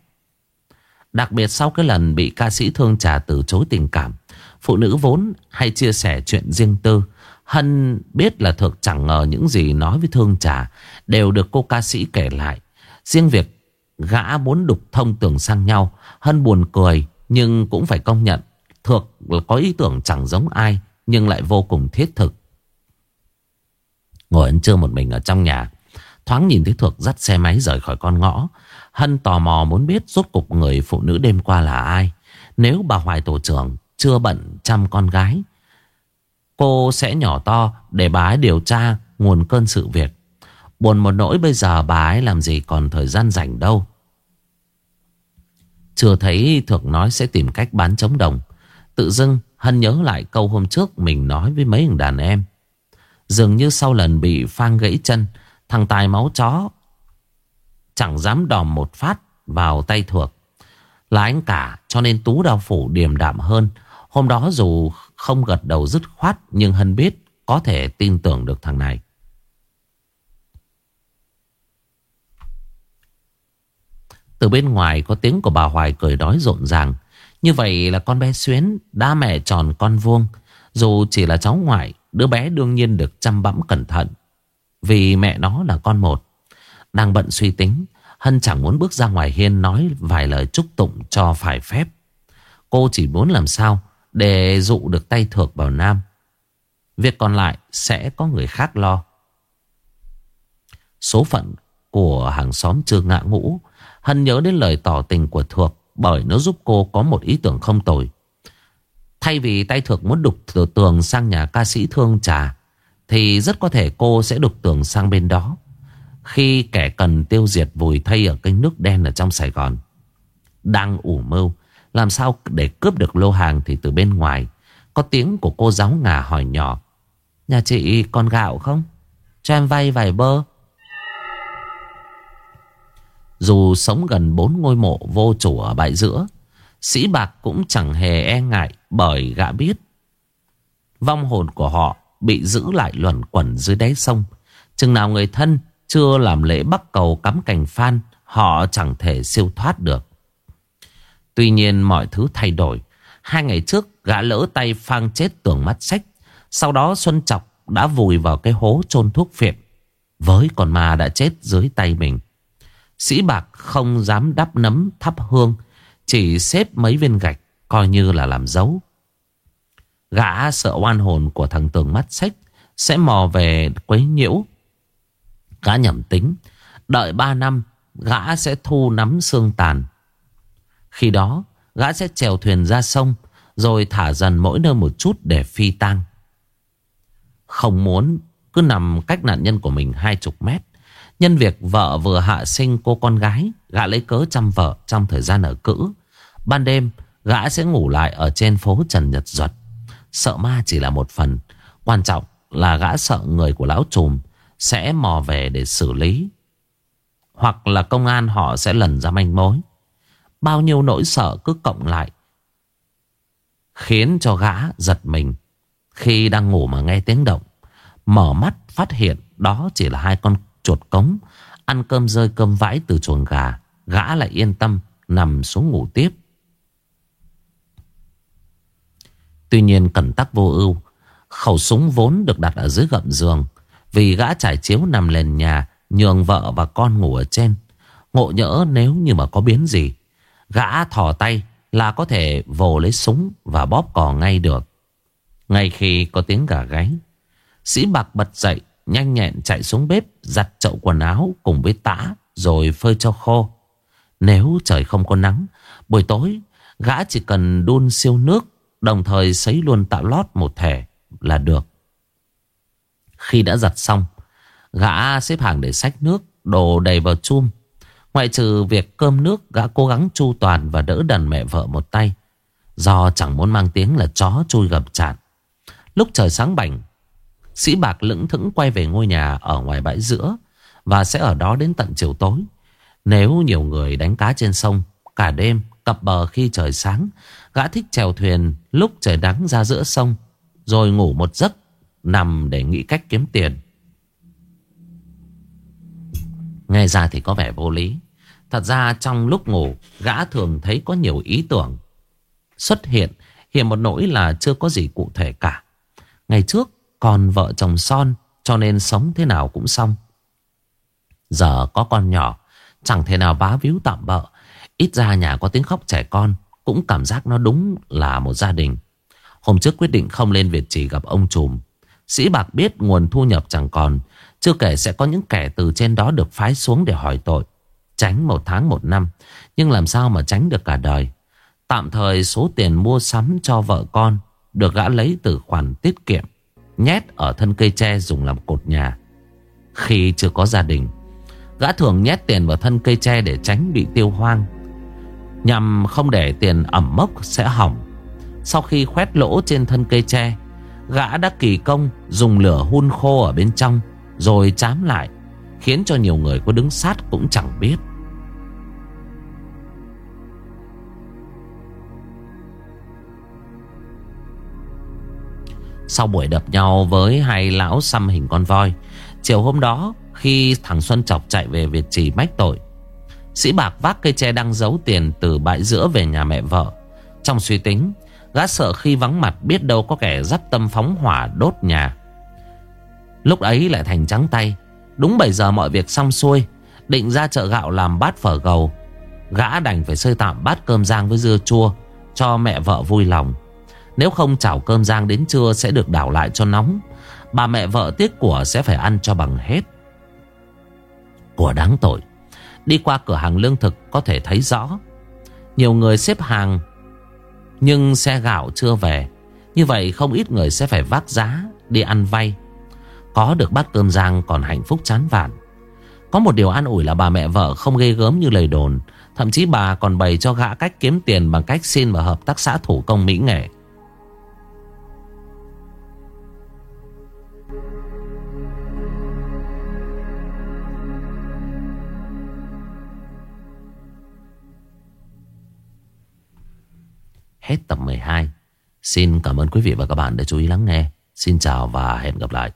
[SPEAKER 1] Đặc biệt sau cái lần bị ca sĩ thương trà từ chối tình cảm, Phụ nữ vốn hay chia sẻ chuyện riêng tư Hân biết là thực chẳng ngờ những gì nói với thương trà Đều được cô ca sĩ kể lại. Riêng việc gã muốn đục thông tưởng sang nhau, Hân buồn cười nhưng cũng phải công nhận Thược có ý tưởng chẳng giống ai Nhưng lại vô cùng thiết thực. Ngồi ăn trưa một mình ở trong nhà, Thoáng nhìn thấy Thược dắt xe máy rời khỏi con ngõ. Hân tò mò muốn biết rốt cục người phụ nữ đêm qua là ai. Nếu bà Hoài tổ trưởng chưa bận chăm con gái Cô sẽ nhỏ to để bà ấy điều tra nguồn cơn sự việc. Buồn một nỗi bây giờ bà ấy làm gì còn thời gian rảnh đâu. Chưa thấy Thượng nói sẽ tìm cách bán chống đồng. Tự dưng Hân nhớ lại câu hôm trước Mình nói với mấy thằng đàn em. Dường như sau lần bị phang gãy chân, Thằng tài máu chó Chẳng dám đòm một phát Vào tay Thược. Là anh cả, cho nên Tú đau phủ điềm đạm hơn. Hôm đó dù không gật đầu dứt khoát Nhưng Hân biết có thể tin tưởng được thằng này Từ bên ngoài có tiếng của bà Hoài cười đói rộn ràng. Như vậy là con bé Xuyến đã mẹ tròn con vuông. Dù chỉ là cháu ngoại, đứa bé đương nhiên được chăm bẵm cẩn thận. Vì mẹ nó là con một. Đang bận suy tính, Hân chẳng muốn bước ra ngoài hiên nói vài lời chúc tụng cho phải phép. Cô chỉ muốn làm sao để dụ được tay thược vào Nam. Việc còn lại sẽ có người khác lo. Số phận của hàng xóm chưa ngã ngũ Hân nhớ đến lời tỏ tình của Thược bởi nó giúp cô có một ý tưởng không tồi. Thay vì tay thược muốn đục tường sang nhà ca sĩ thương trà, Thì rất có thể cô sẽ đục tường sang bên đó Khi kẻ cần tiêu diệt vùi thay ở kênh nước đen ở trong Sài Gòn, Đang ủ mưu làm sao để cướp được lô hàng thì từ bên ngoài. Có tiếng của cô giáo ngà hỏi nhỏ. Nhà chị còn gạo không? Cho em vay vài bơ. Dù sống gần bốn ngôi mộ vô chủ ở bãi giữa, Sĩ Bạc cũng chẳng hề e ngại bởi gã biết. Vong hồn của họ bị giữ lại luẩn quẩn dưới đáy sông. Chừng nào người thân chưa làm lễ bắt cầu cắm cành phan, Họ chẳng thể siêu thoát được. Tuy nhiên mọi thứ thay đổi. Hai ngày trước, gã lỡ tay phang chết tường mắt sách Sau đó Xuân Chọc đã vùi vào cái hố chôn thuốc phiện. Với con ma đã chết dưới tay mình. Sĩ Bạc không dám đắp nấm thắp hương, Chỉ xếp mấy viên gạch Coi như là làm dấu. Gã sợ oan hồn của thằng tường mắt sách Sẽ mò về quấy nhiễu. Gã nhầm tính, Đợi 3 năm, Gã sẽ thu nắm xương tàn. Khi đó, Gã sẽ chèo thuyền ra sông, Rồi thả dần mỗi nơi một chút để phi tang. Không muốn, Cứ nằm cách nạn nhân của mình hai chục mét, Nhân việc vợ vừa hạ sinh cô con gái, Gã lấy cớ chăm vợ trong thời gian ở cữ. Ban đêm, Gã sẽ ngủ lại ở trên phố Trần Nhật Duật. Sợ ma chỉ là một phần, Quan trọng là gã sợ người của lão trùm Sẽ mò về để xử lý. Hoặc là công an họ sẽ lần ra manh mối. Bao nhiêu nỗi sợ cứ cộng lại. Khiến cho gã giật mình. Khi đang ngủ mà nghe tiếng động, Mở mắt phát hiện Đó chỉ là hai con chuột cống. Ăn cơm rơi cơm vãi từ chuồng gà, Gã lại yên tâm Nằm xuống ngủ tiếp. Tuy nhiên cẩn tắc vô ưu, Khẩu súng vốn được đặt ở dưới gầm giường, Vì gã trải chiếu nằm lên nhà, Nhường vợ và con ngủ ở trên. Ngộ nhỡ nếu như mà có biến gì Gã thò tay là có thể vồ lấy súng và bóp cò ngay được. Ngay khi có tiếng gà gáy, Sĩ bạc bật dậy, Nhanh nhẹn chạy xuống bếp, Giặt chậu quần áo cùng với tã Rồi phơi cho khô. Nếu trời không có nắng, Buổi tối, gã chỉ cần đun siêu nước, Đồng thời sấy luôn tạo lót một thể là được. Khi đã giặt xong, Gã xếp hàng để xách nước, Đồ đầy vào chum Ngoại trừ việc cơm nước Gã cố gắng chu toàn và đỡ đần mẹ vợ một tay, Do chẳng muốn mang tiếng là chó chui gập chạn. Lúc trời sáng bảnh, Sĩ Bạc lững thững quay về ngôi nhà Ở ngoài bãi giữa Và sẽ ở đó đến tận chiều tối. Nếu nhiều người đánh cá trên sông, Cả đêm, cập bờ khi trời sáng, Gã thích chèo thuyền lúc trời đắng ra giữa sông, Rồi ngủ một giấc Nằm để nghĩ cách kiếm tiền. Nghe ra thì có vẻ vô lý. Thật ra trong lúc ngủ, Gã thường thấy có nhiều ý tưởng Xuất hiện. Hiện một nỗi là chưa có gì cụ thể cả. Ngày trước, còn vợ chồng son, Cho nên sống thế nào cũng xong. Giờ có con nhỏ, Chẳng thể nào bá víu tạm bợ. Ít ra nhà có tiếng khóc trẻ con, Cũng cảm giác nó đúng là một gia đình. Hôm trước quyết định không lên Việt Trì gặp ông trùm. Sĩ Bạc biết nguồn thu nhập chẳng còn chưa kể sẽ có những kẻ từ trên đó được phái xuống để hỏi tội, Tránh một tháng một năm. Nhưng làm sao mà tránh được cả đời? Tạm thời số tiền mua sắm cho vợ con Được gã lấy từ khoản tiết kiệm, Nhét ở thân cây tre dùng làm cột nhà. Khi chưa có gia đình, Gã thường nhét tiền vào thân cây tre để tránh bị tiêu hoang. Nhằm không để tiền ẩm mốc sẽ hỏng. Sau khi khoét lỗ trên thân cây tre, Gã đã kỳ công dùng lửa hun khô ở bên trong rồi chám lại Khiến cho nhiều người có đứng sát cũng chẳng biết Sau buổi đập nhau với hai lão xăm hình con voi Chiều hôm đó Khi thằng Xuân Chọc chạy về Việt Trì mách tội Sĩ Bạc vác cây tre đang giấu tiền từ bãi giữa về nhà mẹ vợ. Trong suy tính, gã sợ khi vắng mặt biết đâu có kẻ dắt tâm phóng hỏa đốt nhà. Lúc ấy lại thành trắng tay. Đúng 7 giờ mọi việc xong xuôi, định ra chợ gạo làm bát phở gầu. Gã đành phải sơi tạm bát cơm rang với dưa chua cho mẹ vợ vui lòng. Nếu không chảo cơm rang đến trưa sẽ được đảo lại cho nóng. Bà mẹ vợ tiếc của sẽ phải ăn cho bằng hết. Của đáng tội. Đi qua cửa hàng lương thực có thể thấy rõ Nhiều người xếp hàng Nhưng xe gạo chưa về Như vậy không ít người sẽ phải vác giá đi ăn vay. Có được bát cơm rang còn hạnh phúc chán vạn. Có một điều an ủi là bà mẹ vợ không ghê gớm như lời đồn. Thậm chí bà còn bày cho gã cách kiếm tiền bằng cách xin vào hợp tác xã thủ công mỹ nghệ. Hết tập 12. Xin cảm ơn quý vị và các bạn đã chú ý lắng nghe. Xin chào và hẹn gặp lại.